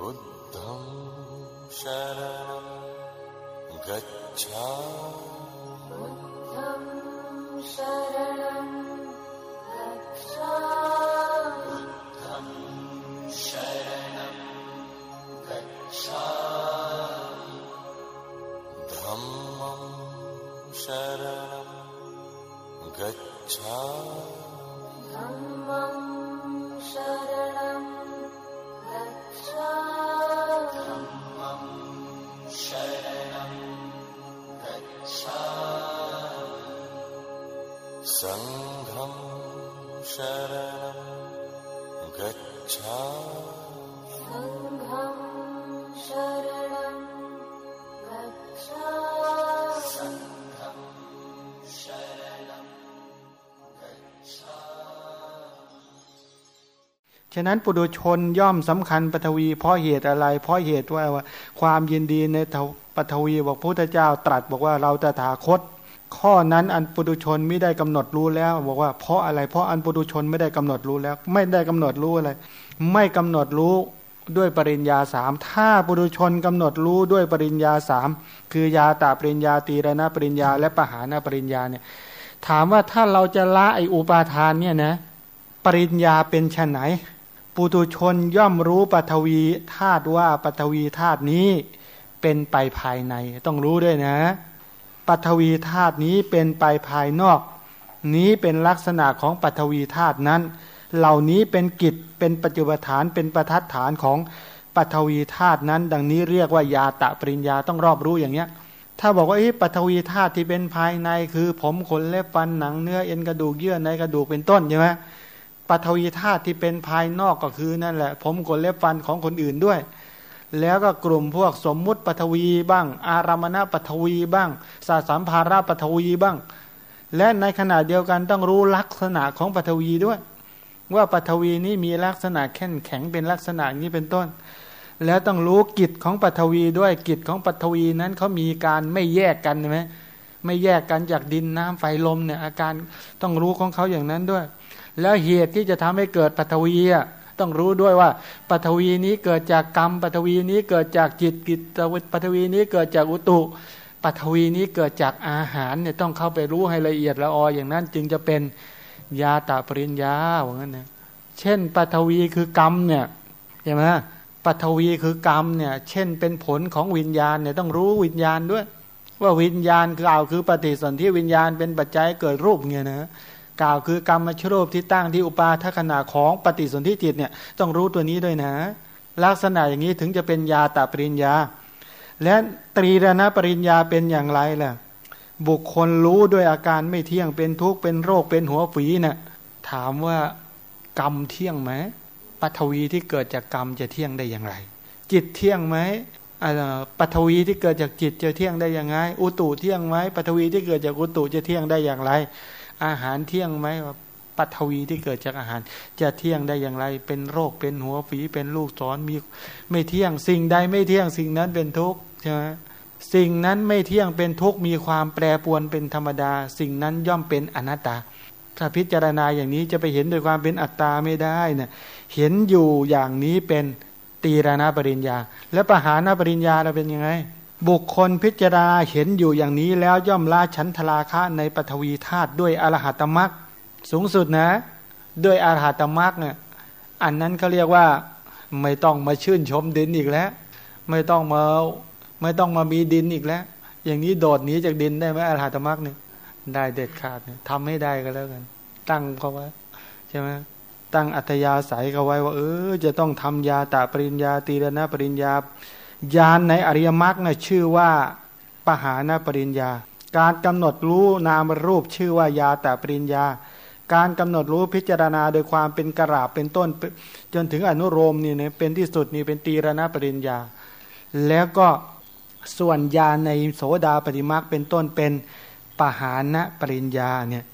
बुद्धं शरणं गच्छा बुद्धं शरणं गच्छा बुद्धं शरणं गच्छा धम्मं शरणं गच्छा ฉะนั้นปุถุชนย่อมสำคัญปฐวี เพราะเหตุอะไร เพราะเหตุว่าว่าความยินดีในปฐวีบอกพระพุทธเจ้าตรัสบอกว่าเราตถาคต ข้อนั้นอันปุถุชนไม่ได้กำหนดรู้แล้ว บอกว่าเพราะอะไร เพราะอันปุถุชนไม่ได้กำหนดรู้แล้ว ไม่ได้กำหนดรู้อะไร ไม่กำหนดรู้ด้วยปริญญาสามถ้าปุถุชนกำหนดรู้ด้วยปริญญาสามคือยาตาปริญญาตีรณปริญญา และปหานาปริญญาเนี่ยถามว่าถ้าเราจะละไออุปาทานเนี่ยนะปริญญาเป็นชนไหนปุตุชนย่อมรู้ปฐวีธาตุว่าปฐวีธาตุนี้เป็นไปภายในต้องรู้ด้วยนะ ปฐวีธาตุนี้เป็นไปภายนอก นี้เป็นลักษณะของปฐวีธาตุนั้น เหล่านี้เป็นกิจเป็นปัจจุบฐานเป็นประทัดฐานของปฐวีธาตุนั้น ดังนี้เรียกว่ายาตะปริญญาต้องรอบรู้อย่างเนี้ยถ้าบอกว่าปฐวีธาตุที่เป็นภายในคือ ผมขนเล็บฟันหนังเนื้อเอ็นกระดูกเยื่อในกระดูกเป็นต้นใช่ไหมปฐวีธาตุที่เป็นภายนอกก็คือนั่นแหละ ผมขนเล็บฟันของคนอื่นด้วย แล้วก็กลุ่มพวกสมมุติปฐวีบ้าง อารามณปฐวีบ้าง สาสามภาราปฐวีบ้าง และในขณะเดียวกันต้องรู้ลักษณะของปฐวีด้วย ว่าปฐวีนี้มีลักษณะแข็งแข็งเป็นลักษณะนี้เป็นต้น แล้วต้องรู้กิจของปฐวีด้วยกิจของปฐวีนั้นเขามีการไม่แยกกันใช่ไหมไม่แยกกันจากดินน้ำไฟลมเนี่ยอาการต้องรู้ของเขาอย่างนั้นด้วย แล้วเหตุที่จะทำให้เกิดปฐวีอะ ต้องรู้ด้วยว่าปฐวีนี้เกิดจากกรรมปฐวีนี้เกิดจากจิตกิจปฐวีนี้เกิดจากอุตุปฐวีนี้เกิดจากอาหารเนี่ยต้องเข้าไปรู้ให้ละเอียดละอออย่างนั้นจึงจะเป็นยาตาปริญญาว่างั้นนะเช่นปฐวีคือกรรมเนี่ยใช่ไหมปฐวีคือกรรมเนี่ยเช่นเป็นผลของวิญญาณเนี่ยต้องรู้วิญญาณด้วย ว่าวิญญาณกล่าวคือปฏิสนธิวิญญาณเป็นปัจจัยเกิดรูปเนี่ยนะ กล่าวคือกรรมมชรูปที่ตั้งที่อุปาทัขณะของปฏิสนธิจิตเนี่ยต้องรู้ตัวนี้ด้วยนะ ลักษณะอย่างนี้ถึงจะเป็นยาตาปริญญา และตรีรณปริญญาเป็นอย่างไรล่ะบุคคลรู้ด้วยอาการไม่เที่ยงเป็นทุกข์เป็นโรคเป็นหัวฝีเนะ่ยถามว่ากรรมเที่ยงไหมปัทวีที่เกิดจากกรรมจะเที่ยงได้อย่างไร จิตเที่ยงไหมปัทวีที่เกิดจากจิตจะเที่ยงได้อย่างไรอุตุเที่ยงไหมปัทวีที่เกิดจากอุตุจะเที่ยงได้อย่างไร อาหารเที่ยงไหมปัทวีที่เกิดจากอาหาร จะเที่ยงได้อย่างไร เป็นโรคเป็นหัวฝีเป็นลูกศรมีไม่เที่ยง สิ่งใดไม่เที่ยงสิ่งนั้นเป็นทุกข์ใช่ไหมสิ่งนั้นไม่เที่ยงเป็นทุกข์มีความแปรปวนเป็นธรรมดา สิ่งนั้นย่อมเป็นอนัตตา ถ้าพิจารณาอย่างนี้จะไปเห็นโดยความเป็นอัตตาไม่ได้เนะ่ยเห็นอยู่อย่างนี้เป็นตีรณปริญญา และปหานปริญญาเราเป็นยังไง บุคคลพิจารณาเห็นอยู่อย่างนี้แล้วย่อมละชั้นทราคะในปฐวีธาตุด้วยอรหัตมรักสูงสุดนะ ด้วยอรหัตมรักเนี่ยอันนั้นเขาเรียกว่าไม่ต้องมาชื่นชมดินอีกแล้ว ไม่ต้องมาไม่ต้องมามีดินอีกแล้ว อย่างนี้โดดหนีจากดินได้ไหมอรหัตมรักเนี่ยได้เด็ดขาดเนี่ยทำให้ได้ก็แล้วกัน ตั้งเขาไว้ใช่ไหมตั้งอัธยาศัยเขาไว้ว่า เออจะต้องทำยาตาปริญญาตีรณปริญญา ญาณในอริยมรรคเนะชื่อว่าปหานาปริญญา การกำหนดรู้นามรูปชื่อว่ายาแตาปริญญา การกำหนดรู้พิจารณาโดยความเป็นกระราบเป็นต้น จนถึงอนุโรมนี่เนี่ยเป็นที่สุดนี่เป็นตีรณปริญญา แล้วก็ส่วนญาณในโสดาปฏิมาเป็นต้นเป็นปหานะปริญญาเนี่ย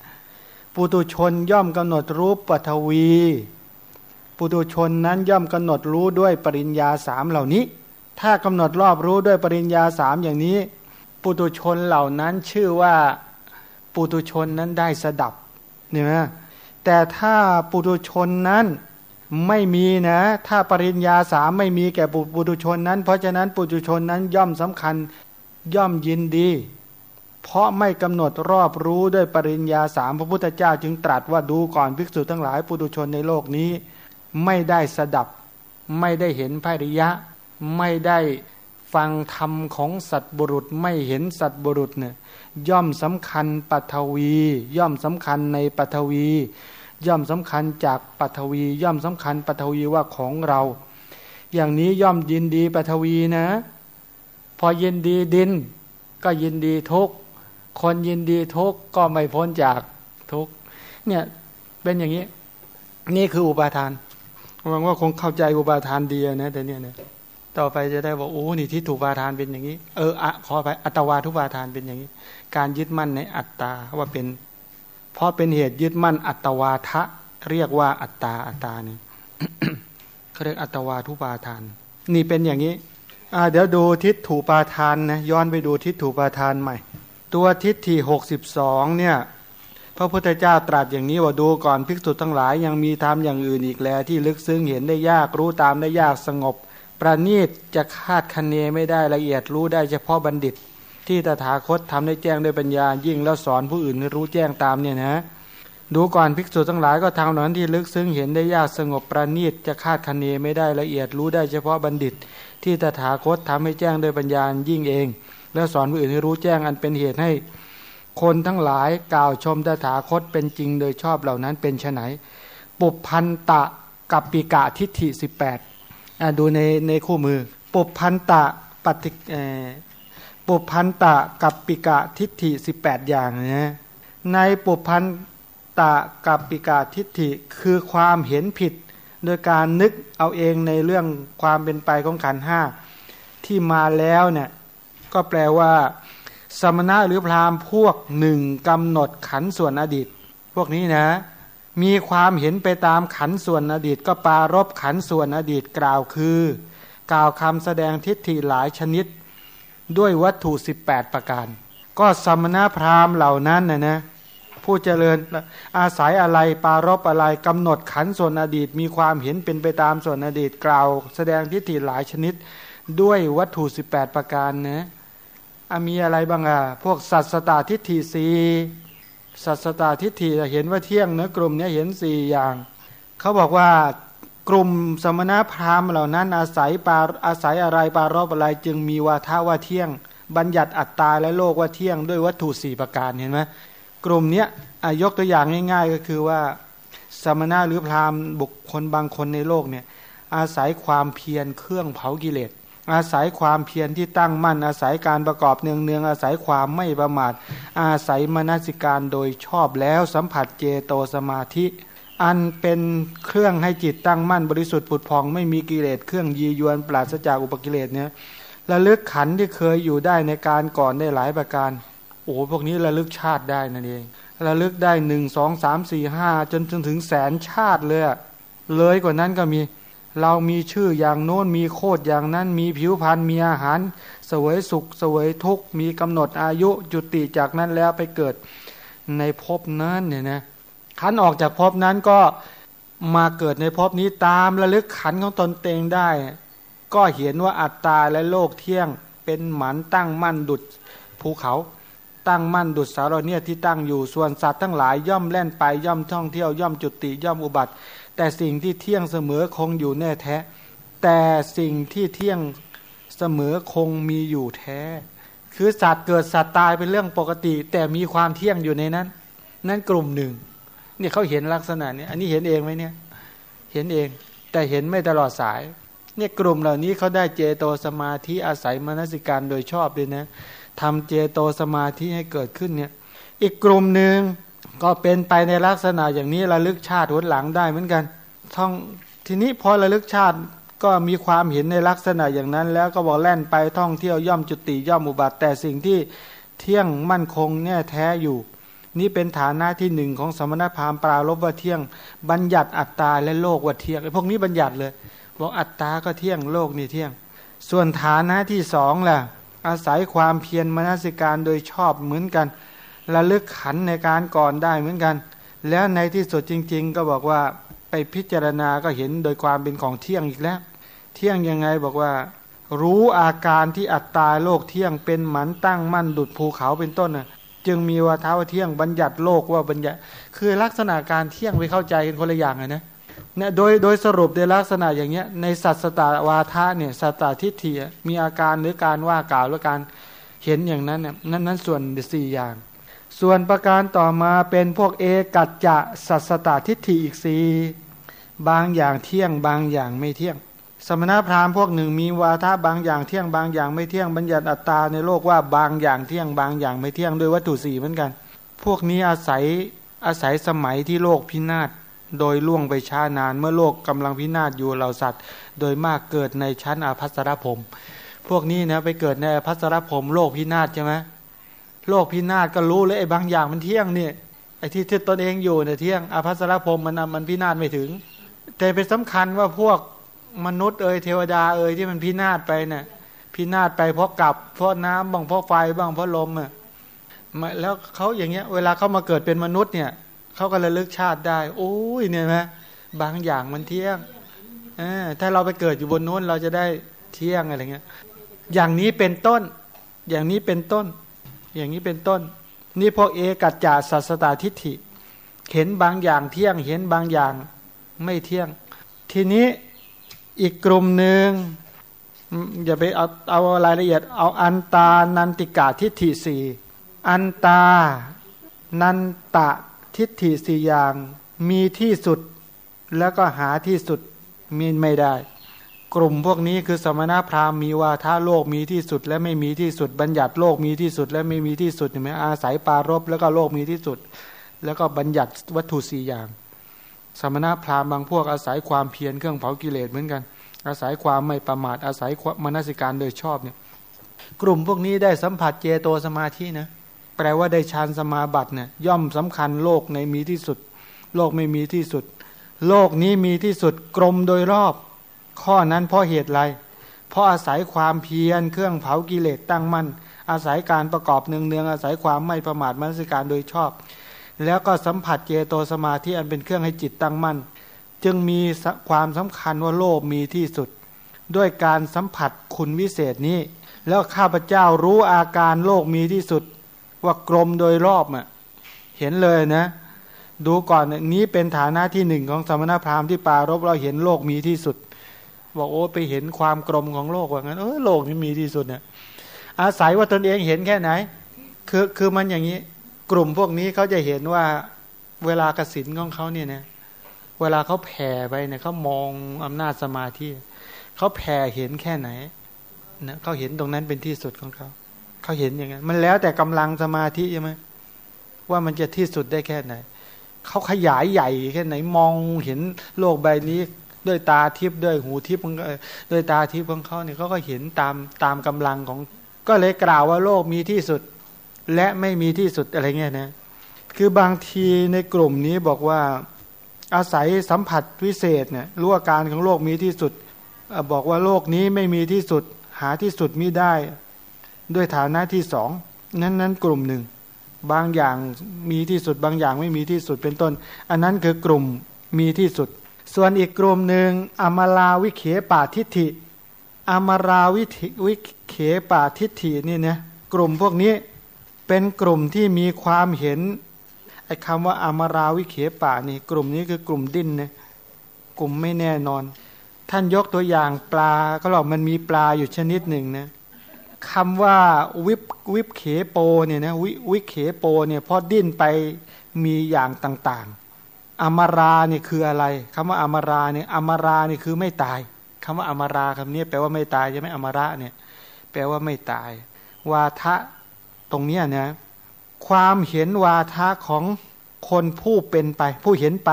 ปุตุชนย่อมกำหนดรู้ปฐวีปุตุชนนั้นย่อมกำหนดรู้ด้วยปริญญาสามเหล่านี้ ถ้ากำหนดรอบรู้ด้วยปริญญาสามอย่างนี้ ปุตุชนเหล่านั้นชื่อว่าปุตุชนนั้นได้สดับเนี่ยแต่ถ้าปุตุชนนั้นไม่มีนะ ถ้าปริญญาสามไม่มีแก่ปุถุชนนั้น เพราะฉะนั้นปุถุชนนั้นย่อมสำคัญย่อมยินดี เพราะไม่กำหนดรอบรู้ด้วยปริญญาสามพระพุทธเจ้าจึงตรัสว่าดูก่อนภิกษุทั้งหลายปุถุชนในโลกนี้ ไม่ได้สดับไม่ได้เห็นพริยะ ไม่ได้ฟังธรรมของสัตบุรุษไม่เห็นสัตบุรุษเนี่ยย่อมสำคัญปัทวี ย่อมสำคัญในปัทวี ย่อมสำคัญจากปัทวี ย่อมสำคัญปัทวีว่าของเรา อย่างนี้ย่อมยินดีปัทวีนะ พอยินดีดิน ก็ยินดีทุกคนยินดีทุกก็ไม่พ้นจากทุกเนี่ยเป็นอย่างนี้ นี่คืออุปาทานหวังว่าคงเข้าใจอุปาทานดีนะแต่เนี่ยเนี่ย ต่อไปจะได้บอกโอ้นี่ที่ถูกปาทานเป็นอย่างนี้ เอออะขอไปอัตวาทุปาทานเป็นอย่างนี้ การยึดมั่นในอัตตาว่าเป็น เพราะเป็นเหตุยึดมั่นอัตวาทะ เรียกว่าอัตตาอัตตานี่ยเขาเรียกอัตวาทุปาทาน นี่เป็นอย่างนี้อเดี๋ยวดูทิฏถูปาทานนะย้อนไปดูทิฏถูปาทานใหม่ ตัวทิฏฐิหกสิบสองเนี่ยพระพุทธเจ้าตรัสอย่างนี้ว่าดูก่อนภิกษุทั้งหลายยังมีธรรมอย่างอื่นอีกแล้วที่ลึกซึ้งเห็นได้ยากรู้ตามได้ยากสงบ ประณีตจะคาดคะเนไม่ได้ละเอียดรู้ได้เฉพาะบัณฑิต ที่ตถาคตทำได้แจ้งด้วยปัญญายิ่งแล้วสอนผู้อื่นรู้แจ้งตามเนี่ยนะดูก่อนภิกษุทั้งหลายก็ทางนั้นที่ลึกซึ้งเห็นได้ยากสงบประณีตจะคาดคะเนไม่ได้ละเอียดรู้ได้เฉพาะบัณฑิต ที่ตถาคตทำให้แจ้งด้วยปัญญายิ่งเอง แล้วสอนผู้อื่นให้รู้แจ้งอันเป็นเหตุให้ คนทั้งหลายกล่าวชมตถาคตเป็นจริงโดยชอบเหล่านั้นเป็นไฉนปุพันตะกับปิกะทิฏฐิสิบแปด ดูในในคู่มือ ปุพันตะปฏิปุพันตะกับปิกะทิฏฐิสิบแปดอย่างนะในปุพันตะกับปิกะทิฏฐิคือความเห็นผิด โดยการนึกเอาเองในเรื่องความเป็นไปของขันห้าที่มาแล้วเนี่ยก็แปลว่า สมณะหรือพราหมณ์พวกหนึ่งกำหนดขันส่วนอดีต พวกนี้นะ มีความเห็นไปตามขันส่วนอดีตก็ปารบขันส่วนอดีตกล่าวคือ กล่าวคำแสดงทิฏฐิหลายชนิด ด้วยวัตถุ 18 ประการ ก็สมณพราหมณ์เหล่านั้นนะนะผู้เจริญอาศัยอะไรปารบอะไรกำหนดขันส่วนอดีต มีความเห็นเป็นไปตามส่วนอดีตกล่าว แสดงทิฏฐิหลายชนิด ด้วยวัตถุ 18 ประการนะมีอะไรบ้างอะพวกสัตสตาทิฏฐิสี สัสตาทิฏฐิเห็นว่าเที่ยงเนะกลุ่มนี้เห็นสี่อย่าง เขาบอกว่ากลุ่มสมณพราหมณ์เหล่านั้นอาศัยปาอาศัยอะไรปารอบอะไรจึงมีวาทะว่าเที่ยง บัญญัติอัตตาและโลกว่าเที่ยงด้วยวัตถุสี่ประการเห็นไหมกลุ่มนี้ยกตัวอย่างง่าย ๆ ก็คือว่าสมณะหรือพราหมณ์บุคคลบางคนในโลกเนี่ยอาศัยความเพียรเครื่องเผากิเลส อาศัยความเพียรที่ตั้งมั่น อาศัยการประกอบเนืองเนืองอาศัยความไม่ประมาท อาศัยมนสิการโดยชอบแล้วสัมผัสเจโตสมาธิ อันเป็นเครื่องให้จิตตั้งมั่นบริสุทธิ์ผุดพองไม่มีกิเลสเครื่องยียวนปราศจากอุปกิเลสเนี่ยระลึกขันที่เคยอยู่ได้ในการก่อนได้หลายประการโอ้พวกนี้ระลึกชาติได้นั่นเองระลึกได้หนึ่งสองสามสี่ห้าจนจนถึงแสนชาติเลยเลยกว่านั้นก็มี เรามีชื่ออย่างโน้นมีโคดอย่างนั้น มีผิวพรรณมีอาหารสวยสุขสวยทุกมีกำหนดอายุจุติจากนั้นแล้วไปเกิดในภพนั้นเนี่ยนะขันออกจากภพนั้นก็มาเกิดในภพนี้ตามระลึกขันของตนเองได้ ก็เห็นว่าอัตตาและโลกเที่ยงเป็นหมันตั้งมั่นดุดภูเขา ตั้งมั่นดุดสารเนี่ยที่ตั้งอยู่ส่วนสัตว์ทั้งหลายย่อมแล่นไปย่อมท่องเที่ยวย่อมจุติย่อมอุบัติ แต่สิ่งที่เที่ยงเสมอคงอยู่แน่แท้ แต่สิ่งที่เที่ยงเสมอคงมีอยู่แท้ คือสัตว์เกิดสัตว์ตายเป็นเรื่องปกติ แต่มีความเที่ยงอยู่ในนั้น นั่นกลุ่มหนึ่งเนี่ยเขาเห็นลักษณะนี้อันนี้เห็นเองไหมเนี่ย เห็นเอง แต่เห็นไม่ตลอดสาย เนี่ยกลุ่มเหล่านี้เขาได้เจโตสมาธิอาศัยมนสิการโดยชอบเลยนะทำเจโตสมาธิให้เกิดขึ้นเนี่ย อีกกลุ่มหนึ่ง ก็เป็นไปในลักษณะอย่างนี้ระลึกชาติหนหลังได้เหมือนกันท่องทีนี้พอระลึกชาติก็มีความเห็นในลักษณะอย่างนั้น แล้วก็บอกแล่นไปท่องเที่ยวย่อมจุติย่อมอุบัติ แต่สิ่งที่เที่ยงมั่นคงเนี่ยแท้อยู่ นี่เป็นฐานะที่หนึ่งของสมณพราหมณ์ปราลบว่าเที่ยง บัญญัติอัตตาและโลกว่าเที่ยงไอ้พวกนี้บัญญัติเลยบอกอัตตาก็เที่ยงโลกนี่เที่ยง ส่วนฐานะที่สองล่ะอาศัยความเพียรมนสิการโดยชอบเหมือนกัน ระลึกขันในการก่อนได้เหมือนกัน แล้วในที่สุดจริง ๆ ก็บอกว่าไปพิจารณาก็เห็นโดยความเป็นของเที่ยงอีกแล้ว เที่ยงยังไงบอกว่า รู้อาการที่อัตตาโลกเที่ยงเป็นหมันตั้งมั่นดุดภูเขาเป็นต้นน่ะจึงมีวาทว่าเที่ยงบัญญัติโลกว่าบัญญัติคือลักษณะการเที่ยงไปเข้าใจกันคนละอย่างเลยนะเนี่ยโดยโดยสรุปในลักษณะอย่างเงี้ยในสัตสตาวาทะเนี่ยสัตตทิฏฐิมีอาการหรือการว่ากล่าวหรือการเห็นอย่างนั้นเนี่ยนั้นนั้นส่วนสี่อย่าง ส่วนประการต่อมาเป็นพวกเอกัจจะสัตสตทิฏฐิอีกสี่บางอย่างเที่ยงบางอย่างไม่เที่ยง สมณพราหมณ์พวกหนึ่งมีวาทะบางอย่างเที่ยงบางอย่างไม่เที่ยงบัญญัติอัตตาในโลกว่าบางอย่างเที่ยงบางอย่างไม่เที่ยงด้วยวัตถุสี่เหมือนกัน พวกนี้อาศัยอาศัยสมัยที่โลกพินาศโดยล่วงไปช้านานเมื่อโลกกำลังพินาศอยู่เราสัตว์ โดยมากเกิดในชั้นอาภัสรพรมพวกนี้นะไปเกิดในอภัสรพรมโลกพินาศใช่ไหม โลกพินาศก็รู้เลยไอ้บางอย่างมันเที่ยงนี่ไอ้ที่ที่ตนเองอยู่เนี่ยเที่ยงอภัสรพรมมันมันพินาศไม่ถึง แต่เป็นสำคัญว่าพวกมนุษย์เอ่ยเทวดาเอ่ยที่มันพินาศไปเนี่ยพินาศไปเพราะกับเพราะน้ำบ้างเพราะไฟบ้างเพราะลมอะแล้วเขาอย่างเงี้ย เวลาเขามาเกิดเป็นมนุษย์เนี่ยเขาก็ระลึกชาติได้โอ้ยเนี่ยนะบางอย่างมันเที่ยงอถ้าเราไปเกิดอยู่บนนู้นเราจะได้เที่ยงอะไรเงี้ยอย่างนี้เป็นต้น อย่างนี้เป็นต้น อย่างนี้เป็นต้น นี่พวกเอกัจจาสัสตาทิฏฐิ เห็นบางอย่างเที่ยงเห็นบางอย่างไม่เที่ยง ทีนี้อีกกลุ่มหนึ่งอย่าไปเอาเอารายละเอียด เอาอันตานันติกาทิฏฐิสี่อันตานันตะทิฏฐิสี่อย่างมีที่สุด แล้วก็หาที่สุดมีไม่ได้ กลุ่มพวกนี้คือสมณพราหมณ์มีว่าถ้าโลกมีที่สุด และไม่มีที่สุด บัญญัติโลกมีที่สุด และไม่มีที่สุดเห็นไหมอาศัยปารบแล้วก็โลกมีที่สุด แล้วก็บัญญัติวัตถุสี่อย่าง สมณพราหมณ์บางพวกอาศัยความเพียรเครื่องเผากิเลสเหมือนกัน อาศัยความไม่ประมาทอาศัยมนสิการโดยชอบเนี่ยกลุ่มพวกนี้ได้สัมผัสเจโตสมาธินะแปลว่าได้ฌานสมาบัติเนี่ยย่อมสำคัญโลกในมีที่สุด โลกไม่มีที่สุด โลกนี้มีที่สุดกลมโดยรอบ ข้อนั้นเพราะเหตุไร เพราะอาศัยความเพียรเครื่องเผากิเลสตั้งมั่น อาศัยการประกอบเนืองเนืองอาศัยความไม่ประมาทมนสิการโดยชอบ แล้วก็สัมผัสเจโตสมาธิอันเป็นเครื่องให้จิตตั้งมั่น จึงมีความสำคัญว่าโลกมีที่สุด ด้วยการสัมผัสคุณวิเศษนี้ แล้วข้าพเจ้ารู้อาการโลกมีที่สุด ว่ากลมโดยรอบอะเห็นเลยนะดูก่อนนี้เป็นฐานะที่หนึ่งของสมณพราหมณ์ที่ปารบเราเห็นโลกมีที่สุด บอกโอ้ไปเห็นความกลมของโลกว่างั้นเออโลกนี้มีที่สุดเนี่ยอาศัยว่าตนเองเห็นแค่ไหน คือคือมันอย่างนี้ กลุ่มพวกนี้เขาจะเห็นว่าเวลากสินของเขาเนี่ยนะเวลาเขาแผ่ไปเนี่ยเขามองอำนาจสมาธิเขาแผ่เห็นแค่ไหนนะเขาเห็นตรงนั้นเป็นที่สุดของเขาเขาเห็นอย่างนั้นมันแล้วแต่กำลังสมาธิใช่ไหมว่ามันจะที่สุดได้แค่ไหนเขาขยายใหญ่แค่ไหนมองเห็นโลกใบนี้ ด้วยตาทิพย์ด้วยหูทิพย์ด้วยตาทิพย์ของเขาเนี่ยเขาก็เห็นตามตามกำลังของ ก็เลยกล่าวว่าโลกมีที่สุด และไม่มีที่สุดอะไรเงี้ยนะคือบางทีในกลุ่มนี้บอกว่าอาศัยสัมผัสวิเศษเนี่ยรู้อาการของโลกมีที่สุด บอกว่าโลกนี้ไม่มีที่สุด หาที่สุดมิได้ ด้วยฐานะที่สองนั้นนั้นกลุ่มหนึ่ง บางอย่างมีที่สุด บางอย่างไม่มีที่สุดเป็นต้น อันนั้นคือกลุ่มมีที่สุด ส่วนอีกกลุ่มหนึ่งอมราวิเขปาทิฏฐิอมราวิวิเขปาทิฏฐินี่นะกลุ่มพวกนี้เป็นกลุ่มที่มีความเห็นไอ้คำว่าอมราวิเขปานี่กลุ่มนี้คือกลุ่มดิ้นนะกลุ่มไม่แน่นอน ท่านยกตัวอย่างปลาก็บอกมันมีปลาอยู่ชนิดหนึ่งนะคำว่าวิบวิบเขโปเนี่ยนะวิวิเขโปเนี่ยพอดิ้นไปมีอย่างต่างๆ อมราเนี่ยคืออะไรคำว่าอมราเนี่ยอมราเนี่ยคือไม่ตายคำว่าอมราคำนี้แปลว่าไม่ตายใช่ไหมอมระเนี่ย แปลว่าไม่ตาย วาทะตรงเนี้นะความเห็นวาทะของคนผู้เป็นไป ผู้เห็นไป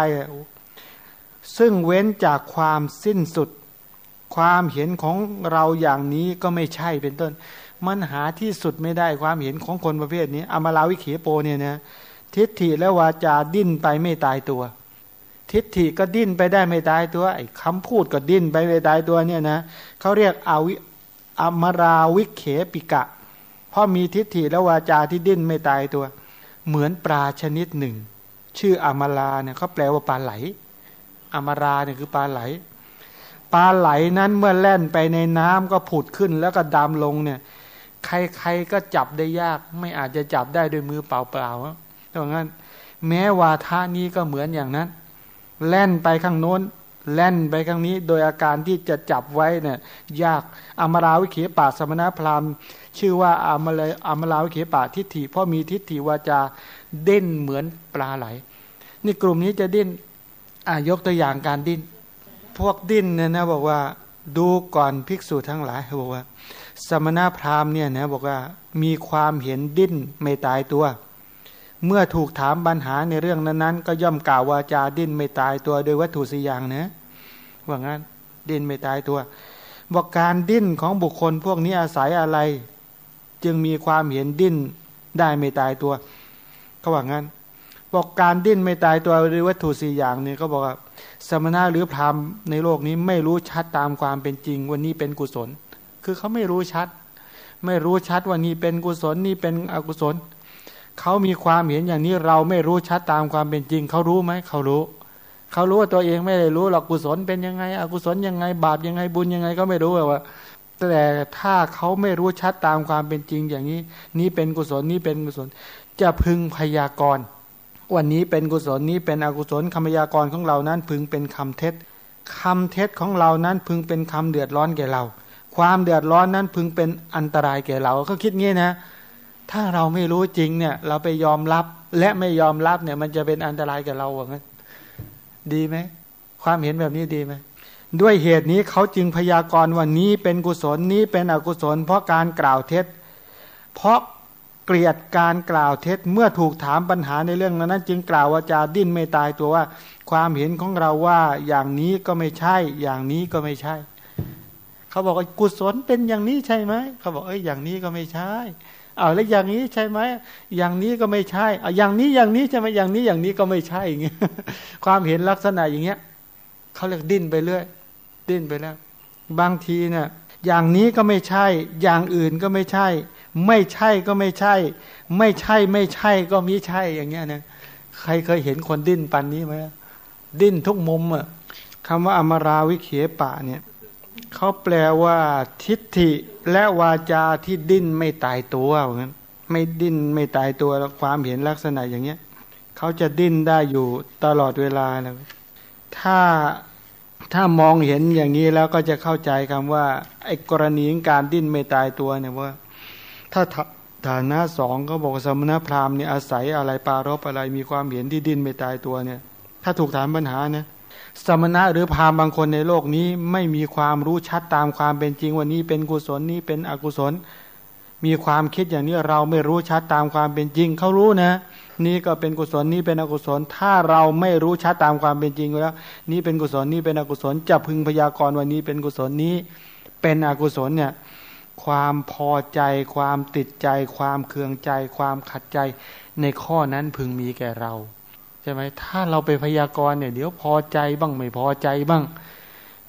ซึ่งเว้นจากความสิ้นสุด ความเห็นของเราอย่างนี้ก็ไม่ใช่เป็นต้น มันหาที่สุดไม่ได้ความเห็นของคนประเภทนี้ อมาลาวิเขโปเนี่ยนะ ทิฏฐิและวาจาดิ้นไปไม่ตายตัว ทิฏฐิก็ดิ้นไปได้ไม่ตายตัวไอ้คำพูดก็ดิ้นไปไม่ตายตัวเนี่ยนะเขาเรียกอาวิอมราวิเขปิกะ เพราะมีทิฏฐิและวาจาที่ดิ้นไม่ตายตัว เหมือนปลาชนิดหนึ่ง ชื่ออมาลาเนี่ยเขาแปลว่าปลาไหล อมราเนี่ยคือปลาไหลปลาไหลนั้นเมื่อแล่นไปในน้ำก็ผุดขึ้นแล้วก็ดำลงเนี่ย ใครๆก็จับได้ยาก ไม่อาจจะจับได้ด้วยมือเปล่าๆ เพราะงั้น แม้วาทานี้ก็เหมือนอย่างนั้น แล่นไปข้างโน้น แล่นไปข้างนี้ โดยอาการที่จะจับไว้เนี่ยยากอมราวิเขปาสมณพราหมณ์ ชื่อว่าอมราอมราวิเขปาทิฏฐิเพราะมีทิฏฐิวาจาเด่นเหมือนปลาไหล นี่กลุ่มนี้จะดิ้นอ่ายกตัวอย่างการดิ้น พวกดิ้นเนี่ยนะบอกว่าดูก่อนภิกษุทั้งหลายบอกว่า สมณพราหมณ์เนี่ยนะบอกว่ามีความเห็นดิ้นไม่ตายตัว เมื่อถูกถามปัญหาในเรื่องนั้นๆ ก็ย่อมกล่าววาจาดิ้นไม่ตายตัวโดยวัตถุสี่อย่างนะว่างั้นดิ้นไม่ตายตัวบอกการดิ้นของบุคคลพวกนี้อาศัยอะไร จึงมีความเห็นดิ้นได้ไม่ตายตัวเขาว่างั้น บอกการดิ้นไม่ตายตัวหรือวัตถุสี่อย่างเนี่ยก็บอกว่าสมณะหรือพรามในโลกนี้ไม่รู้ชัดตามความเป็นจริงวันนี้เป็นกุศล คือเขาไม่รู้ชัด ไม่รู้ชัดว่านี่เป็นกุศลนี่เป็นอกุศล เขามีความเห็นอย่างนี้เราไม่รู้ชัดตามความเป็นจริง เขารู้ไหมเขารู้ เขารู้ว่าตัวเองไม่ได้รู้หรอกกุศลเป็นยังไง อกุศลยังไง บาปยังไงบุญยังไงก็ไม่รู้ว่าแต่ถ้าเขาไม่รู้ชัดตามความเป็นจริงอย่างนี้ นี้เป็นกุศลนี้เป็นกุศล จะพึงพยากรณ์วันนี้เป็นกุศลนี้เป็นอกุศลคำพยากรณ์ของเรานั้นพึงเป็นคำเท็จคำเท็จของเรานั้นพึงเป็นคำเดือดร้อนแก่เรา ความเดือดร้อนนั้นพึงเป็นอันตรายแก่เราเขาคิดงี้นะ ถ้าเราไม่รู้จริงเนี่ย เราไปยอมรับและไม่ยอมรับเนี่ย มันจะเป็นอันตรายแก่เราอย่างนั้นดีไหมความเห็นแบบนี้ดีไหมด้วยเหตุนี้เขาจึงพยากรณ์ว่านี้เป็นกุศลนี้เป็นอกุศล เพราะการกล่าวเท็จ เพราะเกลียดการกล่าวเท็จเมื่อถูกถามปัญหาในเรื่องนั้น จึงกล่าวว่าจาดิ้นไม่ตายตัวว่า ความเห็นของเราว่าอย่างนี้ก็ไม่ใช่ อย่างนี้ก็ไม่ใช่ เขาบอกว่ากุศลเป็นอย่างนี้ใช่ไหมเขาบอกเอ้ยอย่างนี้ก็ไม่ใช่ เอาแล้วอย่างนี้ใช่ไหมอย่างนี้ก็ไม่ใช่เอาอย่างนี้อย่างนี้ใช่ไหมอย่างนี้อย่างนี้ก็ไม่ใช่อย่างเงี้ยความเห็นลักษณะอย่างเงี้ยเขาเรียกดิ้นไปเรื่อยดิ้นไปแล้ว บางทีเนี่ยอย่างนี้ก็ไม่ใช่ อย่างอื่นก็ไม่ใช่ ไม่ใช่ก็ไม่ใช่ ไม่ใช่ไม่ใช่ก็มิใช่อย่างเงี้ยนะใครเคยเห็นคนดิ้นปันนี้ไหมดิ้นทุกมุมอะคำว่าอมราวิเขปะเนี่ย เขาแปลว่า ทิฏฐิและวาจาที่ดิ้นไม่ตายตัวเหมือนไม่ดิ้นไม่ตายตัวแล้วความเห็นลักษณะอย่างเงี้ยเขาจะดิ้นได้อยู่ตลอดเวลาแล้วถ้าถ้ามองเห็นอย่างนี้แล้วก็จะเข้าใจคำว่าไอ้กรณีการดิ้นไม่ตายตัวเนี่ยว่า ถ้าฐานะสองเขาบอกสมณพราหมณ์เนี่ยอาศัยอะไรปารบอะไรมีความเห็นที่ดิ้นไม่ตายตัวเนี่ย ถ้าถูกถามปัญหาเนี่ย สมณะหรือพามบางคนในโลกนี้ไม่มีความรู้ชัดตามความเป็นจริงวันนี้เป็นกุศลนี้เป็นอกุศล มีความคิดอย่างนี้เราไม่รู้ชัดตามความเป็นจริงเขารู้นะ นี่ก็เป็นกุศลนี้เป็นอกุศล ถ้าเราไม่รู้ชัดตามความเป็นจริงแล้ว นี่เป็นกุศลนี้เป็นอกุศลจะพึงพยากรณ์วันนี้เป็นกุศลนี้ เป็นอกุศลเนี่ยความพอใจ ความติดใจ ความเคืองใจ ความขัดใจในข้อนั้นพึงมีแก่เรา ใช่ไหมถ้าเราไปพยากรณ์เนี่ยเดี๋ยวพอใจบ้างไม่พอใจบ้าง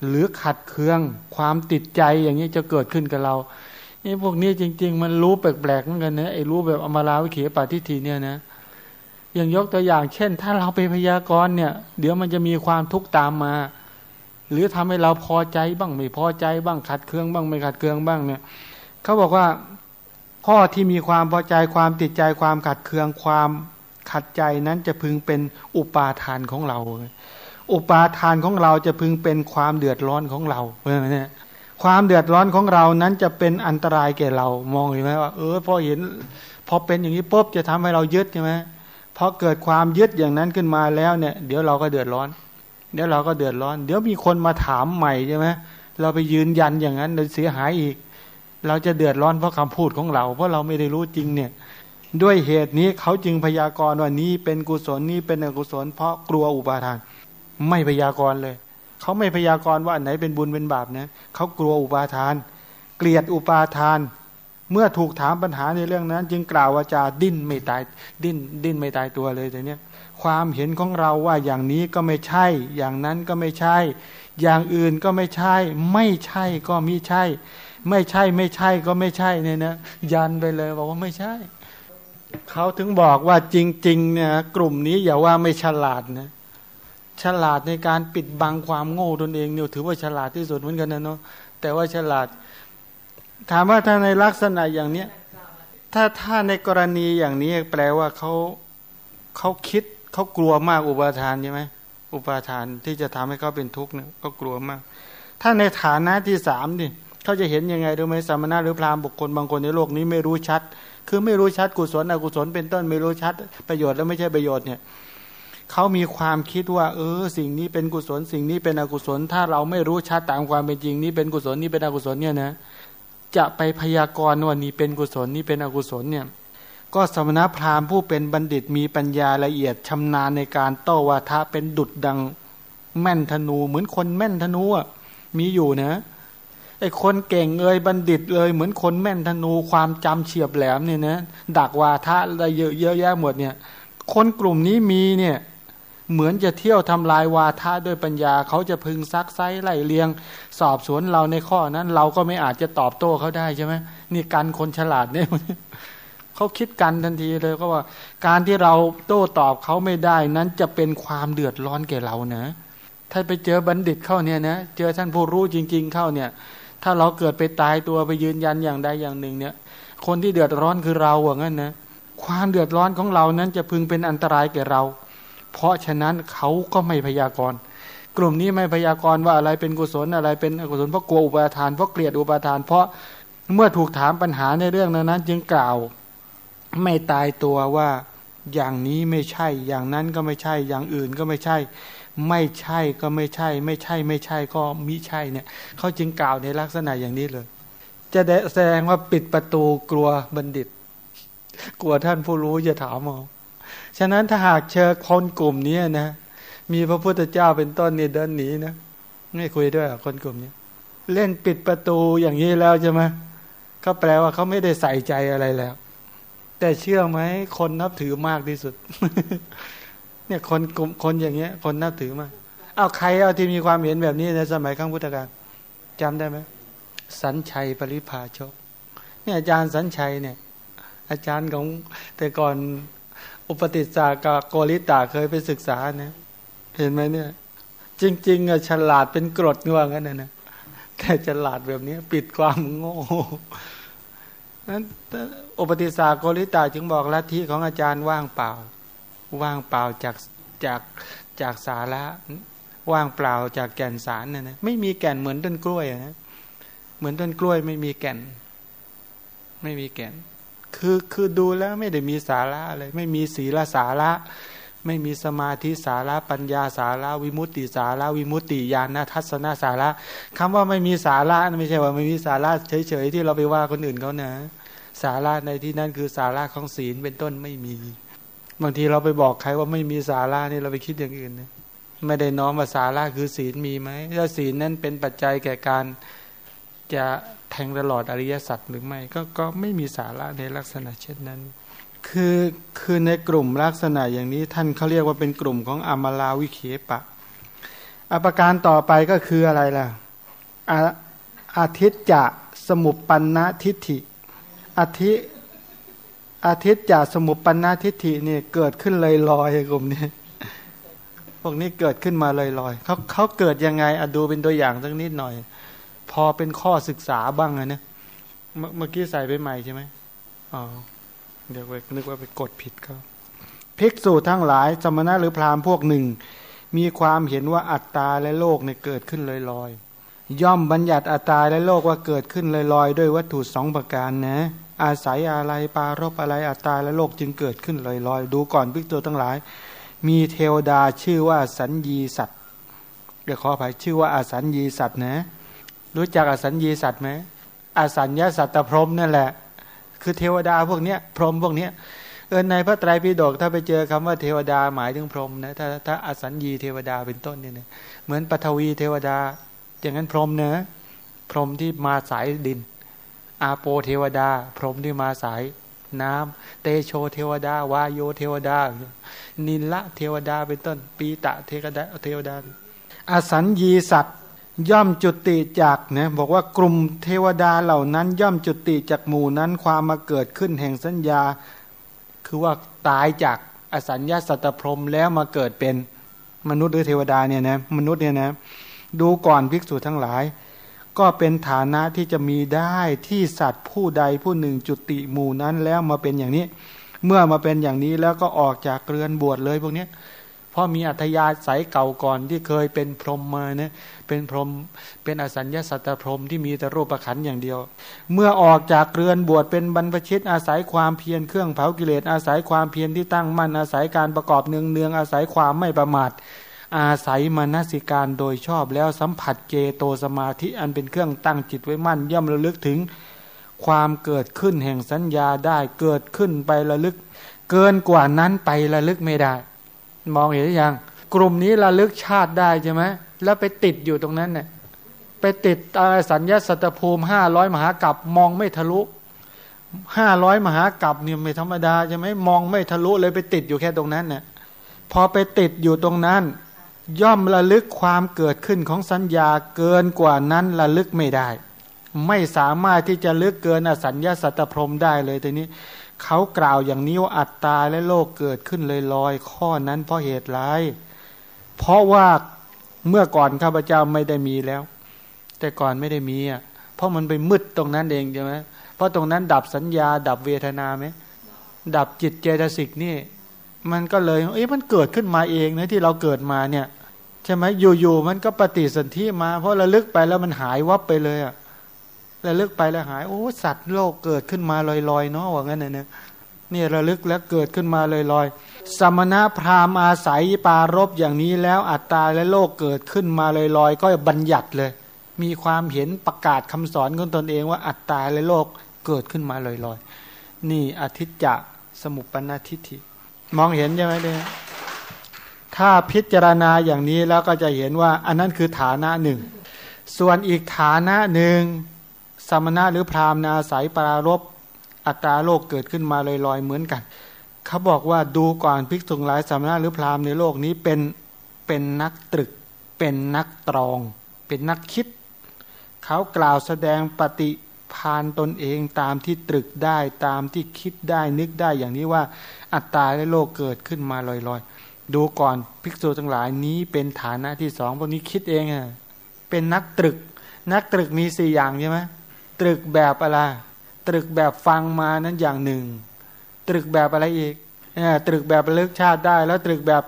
หรือขัดเคืองความติดใจอย่างนี้จะเกิดขึ้นกับเรานี่พวกนี้จริง ๆ มันรู้แปลกๆเหมือนกันนะไอ้รู้แบบอมาลาวิเขปาทิทีเนี่ยนะอย่างยกตัวอย่าง เช่น ถ้าเราไปพยากรณ์เนี่ย เดี๋ยวมันจะมีความทุกข์ตามมา หรือทำให้เราพอใจบ้างไม่พอใจบ้างขัดเคืองบ้างไม่ขัดเคืองบ้างเนี่ยเขาบอกว่าข้อที่มีความพอใจความติดใจความขัดเคืองความ ขัดใจนั้นจะพึงเป็นอุปาทานของเรา อุปาทานของเราจะพึงเป็นความเดือดร้อนของเราเนี่ยความเดือดร้อนของเรานั้นจะเป็นอันตรายแก่เรา มองเห็นไหมว่า เออพอเห็นพอเป็นอย่างนี้ปุ๊บจะทำให้เรายึดใช่ไหมพอเกิดความยึดอย่างนั้นขึ้นมาแล้วเนี่ย เดี๋ยวเราก็เดือดร้อน เดี๋ยวเราก็เดือดร้อน เดี๋ยวมีคนมาถามใหม่ใช่ไหมเราไปยืนยันอย่างนั้นเสียหายอีก เราจะเดือดร้อนเพราะคำพูดของเรา เพราะเราไม่ได้รู้จริงเนี่ย ด้วยเหตุนี้เขาจึงพยากรณ์ว่านี้เป็นกุศลนี้เป็นอกุศล เพราะกลัวอุปาทาน ไม่พยากรณ์เลย เขาไม่พยากรณ์ว่าไหนเป็นบุญเป็นบาปนะเขากลัวอุปาทาน เกลียดอุปาทาน เมื่อถูกถามปัญหาในเรื่องนั้น จึงกล่าวว่าจะดิ้นไม่ตายดิ้นดิ้นไม่ตายตัวเลยแต่เนี้ยความเห็นของเราว่าอย่างนี้ก็ไม่ใช่ อย่างนั้นก็ไม่ใช่ อย่างอื่นก็ไม่ใช่ ไม่ใช่ก็มิใช่ ไม่ใช่ไม่ใช่ก็ไม่ใช่เนี่ยนะยันไปเลยบอกว่าไม่ใช่ เขาถึงบอกว่าจริงๆเนี่ยกลุ่มนี้อย่าว่าไม่ฉลาดนะฉลาดในการปิดบังความโง่ตนเองเนี่ยถือว่าฉลาดที่สุดเหมือนกันนะเนาะแต่ว่าฉลาด ถามว่าถ้าในลักษณะอย่างเนี้ยถ้าถ้าในกรณีอย่างนี้แปลว่าเขาเขาคิดเขากลัวมากอุปาทานใช่ไหมอุปาทานที่จะทำให้เขาเป็นทุกข์เนี่ยก็กลัวมาก ถ้าในฐานะที่สามดิ เขาจะเห็นยังไงรู้ไหมสมณะหรือพราหมณ์บุคคลบางคนในโลกนี้ไม่รู้ชัด คือไม่รู้ชัดกุศลอกุศลเป็นต้นไม่รู้ชัด ประโยชน์แล้วไม่ใช่ประโยชน์เนี่ยเขามีความคิดว่า เออ สิ่งนี้เป็นกุศล สิ่งนี้เป็นอกุศล ถ้าเราไม่รู้ชัดตามความเป็นจริงนี้เป็นกุศลนี้เป็นอกุศลเนี่ยนะจะไปพยากรณ์ว่านี่เป็นกุศลนี่เป็นอกุศลเนี่ยก็สมณพราหมณ์ผู้เป็นบัณฑิตมีปัญญาละเอียดชำนาญในการโต้วาทะเป็นดุดดังแม่นธนู เหมือนคนแม่นธนูอะมีอยู่นะ ไอ้คนเก่งเอ่ยบัณฑิตเอ่ยเหมือนคนแม่นธนูความจำเฉียบแหลมเนี่ยนะดักวาทะอะไรเยอะเยอะแยะหมดเนี่ย คนกลุ่มนี้มีเนี่ยเหมือนจะเที่ยวทำลายวาทะด้วยปัญญา เขาจะพึงซักไซไล่เลียง สอบสวนเราในข้อนั้น เราก็ไม่อาจจะตอบโต้เขาได้ใช่ไหมนี่การคนฉลาดเนี่ยเขาคิดกันทันทีเลยก็ว่า การที่เราโต้ตอบเขาไม่ได้นั้นจะเป็นความเดือดร้อนแก่เรานะถ้าไปเจอบัณฑิตเข้าเนี่ยนะเจอท่านผู้รู้จริง ๆ เข้าเนี่ย ถ้าเราเกิดไปตายตัวไปยืนยันอย่างใดอย่างหนึ่งเนี่ย คนที่เดือดร้อนคือเราอะงั้นนะความเดือดร้อนของเรานั้นจะพึงเป็นอันตรายแก่เรา เพราะฉะนั้นเขาก็ไม่พยากรณ์กลุ่มนี้ไม่พยากรณ์ว่าอะไรเป็นกุศลอะไรเป็นอกุศลเพราะกลัวอุปาทานเพราะเกลียดอุปาทาน เพราะเมื่อถูกถามปัญหาในเรื่องนั้นจึงกล่าวไม่ตายตัวว่าอย่างนี้ไม่ใช่ อย่างนั้นก็ไม่ใช่ อย่างอื่นก็ไม่ใช่ ไม่ใช่ก็ไม่ใช่ ไม่ใช่ไม่ใช่ก็มิใช่เนี่ยเขาจึงกล่าวในลักษณะอย่างนี้เลย จะแสดงว่าปิดประตูกลัวบัณฑิต กลัวท่านผู้รู้จะถามเอาฉะนั้นถ้าหากเจอคนกลุ่มนี้นะมีพระพุทธเจ้าเป็นต้นเนี่ยเดินหนีนะไม่คุยด้วยคนกลุ่มนี้เล่นปิดประตูอย่างนี้แล้วใช่ไหมก็แปลว่าเขาไม่ได้ใส่ใจอะไรแล้ว แต่เชื่อไหมคนนับถือมากที่สุด เนี่ยคนกลุ่มคนอย่างเงี้ย คนนับถือมากเอาใครเอาที่มีความเห็นแบบนี้ในสมัยข้างพุทธกาลจำได้ไหมสัญชัยปริภาชก เนี่ยอาจารย์สัญชัยเนี่ย อาจารย์ของแต่ก่อนอุปติสากาโกริตาเคยไปศึกษาเนี่ยเห็นไหมเนี่ย จริง ๆอะฉลาดเป็นกรดง่วงกันนะนะแต่ฉลาดแบบนี้ปิดความโง่นั้นอุปติสาโกริตาจึงบอกลัทธิของอาจารย์ว่างเปล่า ว่างเปล่าจากจากจากสาระ ว่างเปล่าจากแก่นสารนะนะไม่มีแก่นเหมือนต้นกล้วยนะเหมือนต้นกล้วยไม่มีแก่น ไม่มีแก่น คือคือดูแล้วไม่ได้มีสาระอะไรไม่มีศีลสาระ ไม่มีสมาธิสาระปัญญาสาระวิมุตติสาระวิมุตติญาณทัศนสาระคำว่าไม่มีสาระไม่ใช่ว่าไม่มีสาระเฉยๆที่เราไปว่าคนอื่นเขานะสาระในที่นั้นคือสาระของศีลเป็นต้นไม่มี บางทีเราไปบอกใครว่าไม่มีสาระนี่เราไปคิดอย่างอื่นนะไม่ได้น้อมว่าสาระคือศีลมีไหมถ้าศีลนั้นเป็นปัจจัยแก่การจะแทงตลอดอริยสัจหรือไม่ก็ก็ไม่มีสาระในลักษณะเช่นนั้น คือคือในกลุ่มลักษณะอย่างนี้ท่านเขาเรียกว่าเป็นกลุ่มของอมลาวิเคปะอภิการต่อไปก็คืออะไรล่ะอาอาทิตย์จะสมุปปันนะทิฏฐิอาทิ อาทิตย์จะสมุปปันนทิฏฐิเนี่ยเกิดขึ้นเลยลอยกลุ่มนี้พวกนี้เกิดขึ้นมาเลยลอยเขาเขาเกิดยังไงอดูเป็นตัวอย่างสักนิดหน่อย พอเป็นข้อศึกษาบ้างนะเมื่อกี้ใส่ไปใหม่ใช่ไหมอ๋อเดี๋ยวไปนึกว่าไปกดผิดเขาภิกษุทั้งหลายสมณะหรือพราหมณ์พวกหนึ่ง มีความเห็นว่าอัตตาและโลกเนี่ยเกิดขึ้นลอยลอยย่อมบัญญัติอัตตาและโลกว่าเกิดขึ้นลอยลอยด้วยวัตถุสองประการนะ อาศัยอะไรปารบอะไรอัตตาและโลกจึงเกิดขึ้นลอยลอยดูก่อนภิกษุทั้งหลาย มีเทวดาชื่อว่าสัญญีสัตว์เดี๋ยวขออภัยชื่อว่าอาสัญญีสัตว์นะ รู้จักอสัญญีสัตว์ไหมอสัญญาสัตตพรมนั่นแหละ คือเทวดาพวกเนี้ยพรหมพวกเนี้ยเออในพระไตรปิฎกถ้าไปเจอคำว่าเทวดาหมายถึงพรหมนะถ้าถ้าอสัญญีเทวดาเป็นต้นเนี่ยเหมือนปฐวีเทวดา อย่างนั้นพรหมเนะพรหมที่มาสายดิน อาโปเทวดา พรหมที่มาสายน้ำเตโชเทวดาวาโยเทวดา นินละเทวดาเป็นต้น ปีตะเทวดาเทวดา อสัญญีสัตว์ย่อมจุติจากเนี่ยบอกว่ากลุ่มเทวดาเหล่านั้น ย่อมจุติจากหมู่นั้นความมาเกิดขึ้นแห่งสัญญา คือว่าตายจากอสัญญาสัตตพรมแล้วมาเกิดเป็นมนุษย์หรือเทวดาเนี่ยนะมนุษย์เนี่ยนะดูก่อนภิกษุทั้งหลาย ก็เป็นฐานะที่จะมีได้ที่สัตว์ผู้ใดผู้หนึ่งจุติหมู่นั้นแล้วมาเป็นอย่างนี้ เมื่อมาเป็นอย่างนี้แล้วก็ออกจากเรือนบวชเลยพวกนี้เพราะมีอัธยาศัยเก่าก่อนที่เคยเป็นพรหมมาเนี่ยเป็นพรหมเป็นอสัญญาสัตตพรหมที่มีแต่รูปประขันอย่างเดียว เมื่อออกจากเรือนบวชเป็นบรรพชิตอาศัยความเพียรเครื่องเผากิเลสอาศัยความเพียรที่ตั้งมั่นอาศัยการประกอบเนืองเนืองอาศัยความไม่ประมาท อาศัยมนสิการโดยชอบแล้วสัมผัสเจโตสมาธิอันเป็นเครื่องตั้งจิตไว้มั่น ย่อมระลึกถึงความเกิดขึ้นแห่งสัญญาได้เกิดขึ้นไประลึก เกินกว่านั้นไประลึกไม่ได้ มองเห็นหรือยังกลุ่มนี้ระลึกชาติได้ใช่ไหมแล้วไปติดอยู่ตรงนั้นเนี่ยไปติดสัญญาสัตตภูมิห้าร้อยมหากรัปมองไม่ทะลุห้าร้อยมหากรัปเนี่ยไม่ธรรมดาใช่ไหมมองไม่ทะลุเลยไปติดอยู่แค่ตรงนั้นเนี่ยพอไปติดอยู่ตรงนั้น ย่อมระลึกความเกิดขึ้นของสัญญาเกินกว่านั้นระลึกไม่ได้ ไม่สามารถที่จะลึกเกินอสัญญาสัตพรมได้เลยทีนี้เขากล่าวอย่างนี้ว่าอัตตาและโลกเกิดขึ้นเลยลอยข้อนั้นเพราะเหตุไรเพราะว่าเมื่อก่อนข้าพเจ้าไม่ได้มีแล้ว แต่ก่อนไม่ได้มีอะเพราะมันไปมืดตรงนั้นเองใช่ไหมเพราะตรงนั้นดับสัญญา ดับเวทนาไหมดับจิตเจตสิกนี่ มันก็เลยเอ้ยมันเกิดขึ้นมาเองนะที่เราเกิดมาเนี่ยใช่ไหมอยู่ๆมันก็ปฏิสนธิมา เพราะระลึกไปแล้วมันหายวับไปเลยอะระลึกไปแล้วหาย โอ้สัตว์โลกเกิดขึ้นมาลอยๆเนาะว่างั้นเนี่ยนี่ระลึกแล้วเกิดขึ้นมาลอยๆ สมณะพราหมณ์อาศัยปารบอย่างนี้แล้วอัตตาและโลกเกิดขึ้นมาลอยๆ ก็บัญญัติเลย มีความเห็นประกาศคำสอนของตนเองว่าอัตตาและโลกเกิดขึ้นมาลอยๆ นี่อธิจจะสมุปปนาทิฏฐิ มองเห็นใช่ไหมเนี่ยถ้าพิจารณาอย่างนี้แล้วก็จะเห็นว่า อันนั้นคือฐานะหนึ่ง ส่วนอีกฐานะหนึ่งสมณะหรือพราหมณ์อาศัยปรารบอัตตาโลกเกิดขึ้นมาลอยๆเหมือนกัน เขาบอกว่าดูก่อนภิกษุหลายสมณะหรือพราหมณ์ในโลกนี้เป็นเป็นนักตรึก เป็นนักตรอง เป็นนักคิด เขากล่าวแสดงปฏิพานตนเองตามที่ตรึกได้ตามที่คิดได้นึกได้อย่างนี้ว่า อัตตาและโลกเกิดขึ้นมาลอยๆ ดูก่อนภิกษุทั้งหลายนี้เป็นฐานะที่สองพวกนี้คิดเองอะเป็นนักตรึก นักตรึกมีสี่อย่างใช่ไหมตรึกแบบอะไรตรึกแบบฟังมานั้นอย่างหนึ่ง ตรึกแบบอะไรอีกเนี่ยตรึกแบบระลึกชาติได้ แล้วตรึกแบบ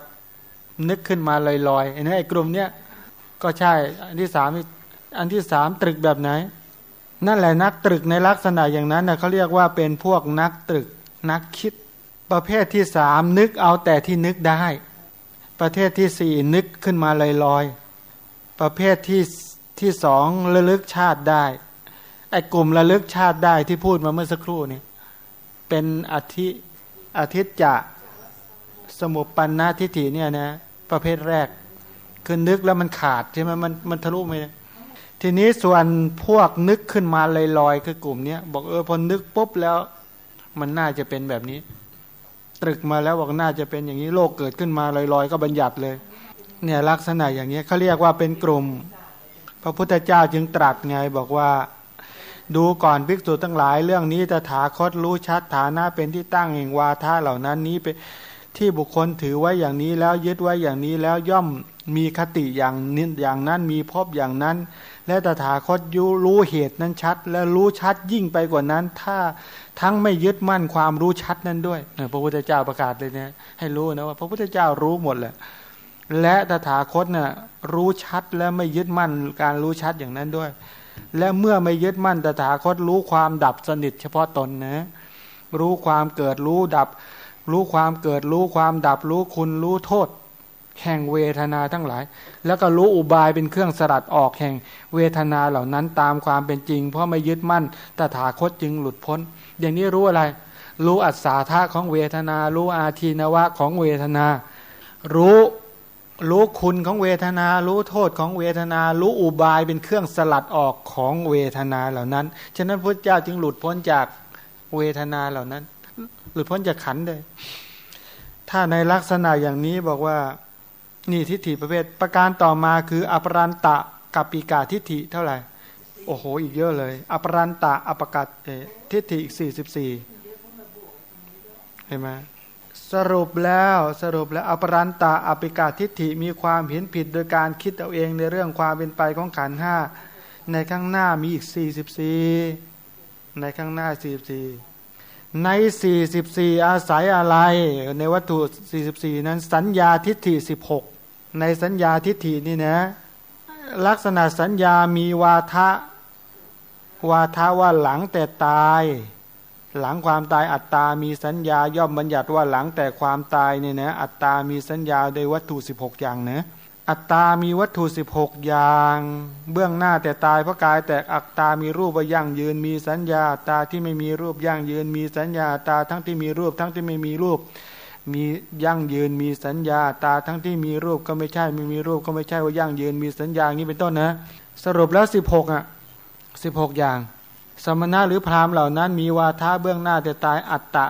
นึกขึ้นมาลอยๆไอ้นี่ไอ้กลุ่มเนี้ยก็ใช่ อันที่สามอันที่สามตรึกแบบไหน นั่นแหละนักตรึกในลักษณะอย่างนั้นนะเขาเรียกว่าเป็นพวกนักตรึกนักคิด ประเภทที่สามนึกเอาแต่ที่นึกได้ ประเภทที่สี่นึกขึ้นมาลอยๆประเภทที่ที่สองระลึกชาติได้ไอ้กลุ่มระลึกชาติได้ที่พูดมาเมื่อสักครู่นี้เป็นอธิอธิจะสมุปปันนาทิฏฐิเนี่ยนะประเภทแรก คือนึกแล้วมันขาดใช่ไหมมันมันทะลุไปทีนี้ส่วนพวกนึกขึ้นมาลอยๆคือกลุ่มเนี้ยบอกเออพอนึกปุ๊บแล้ว มันน่าจะเป็นแบบนี้ ตรึกมาแล้วบอกน่าจะเป็นอย่างนี้โลกเกิดขึ้นมาลอยๆ ก็บัญญัติเลย เนี่ยลักษณะอย่างนี้เขาเรียกว่าเป็นกลุ่ม พระพุทธเจ้าจึงตรัสไงบอกว่าดูก่อนภิกษุทั้งหลายเรื่องนี้ตถาคตรู้ชัดฐานะเป็นที่ตั้งแห่งวาทะเหล่านั้นนี้เป็นที่บุคคลถือไว้อย่างนี้แล้วยึดไว้อย่างนี้แล้วย่อมมีคติอย่างนี้อย่างนั้นมีพบอย่างนั้น และตถาคตยุรู้เหตุนั้นชัด และรู้ชัดยิ่งไปกว่านั้น ถ้าทั้งไม่ยึดมั่นความรู้ชัดนั้นด้วยพระพุทธเจ้าประกาศเลยเนี่ยให้รู้นะว่าพระพุทธเจ้ารู้หมดแหละและตถาคตเนี่ยรู้ชัดและไม่ยึดมั่นการรู้ชัดอย่างนั้นด้วย และเมื่อไม่ยึดมั่นตถาคตรู้ความดับสนิทเฉพาะตนนะรู้ความเกิดรู้ดับ รู้ความเกิดรู้ความดับรู้คุณรู้โทษ แห่งเวทนาทั้งหลาย แล้วก็รู้อุบายเป็นเครื่องสลัดออกแห่งเวทนาเหล่านั้นตามความเป็นจริง เพราะไม่ยึดมั่นตถาคตจึงหลุดพ้น อย่างนี้รู้อะไร รู้อัศาธาของเวทนา รู้อาทีนวะของเวทนา รู้รู้คุณของเวทนา รู้โทษของเวทนา รู้อุบายเป็นเครื่องสลัดออกของเวทนาเหล่านั้น ฉะนั้นพระเจ้าจึงหลุดพ้นจากเวทนาเหล่านั้น หลุดพ้นจากขันเลยถ้าในลักษณะอย่างนี้บอกว่า นี่ทิฏฐิประเภทประการต่อมาคืออปรันตะกับปีกาทิฏฐิเท่าไหร่ โอ้โห อีกเยอะเลย อปรันตะอปกัดทิฏฐิอีกสี่สิบสี่เห็นไหมสรุปแล้วสรุปแล้วอปรันตาอปิกาทิฏฐิมีความเห็นผิดโดยการคิดเอาเองในเรื่องความเป็นไปของขันห้าในข้างหน้ามีอีก44ในข้างหน้า44ใน 44 อาศัยอะไร ในวัตถุ 44 นั้นสัญญาทิฏฐิ 16 ในสัญญาทิฏฐินี่นะ ลักษณะสัญญามีวาทะวาทะว่าหลังแต่ตาย หลังความตายอัตตามีสัญญาย่อมบัญญัติว่าหลังแต่ความตายเนี่ยนะอัตตามีสัญญาโดยวัตถุ 16 อย่างนะอัตตามีวัตถุ 16 อย่าง เบื้องหน้าแต่ตายเพราะกายแตกอัตตามีรูปว่ายั่งยืน มีสัญญาอัตตาที่ไม่มีรูปยั่งยืน มีสัญญาอัตตาทั้งที่มีรูปทั้งที่ไม่มีรูป มียั่งยืนมีสัญญา ตาทั้งที่มีรูปก็ไม่ใช่ ไม่มีรูปก็ไม่ใช่ว่ายั่งยืนมีสัญญาอย่างนี้เป็นต้นนะ สรุปแล้ว16อะ16อย่าง สมณะหรือพราหมณ์เหล่านั้น มีวาทะเบื้องหน้าแต่ตายอัตตา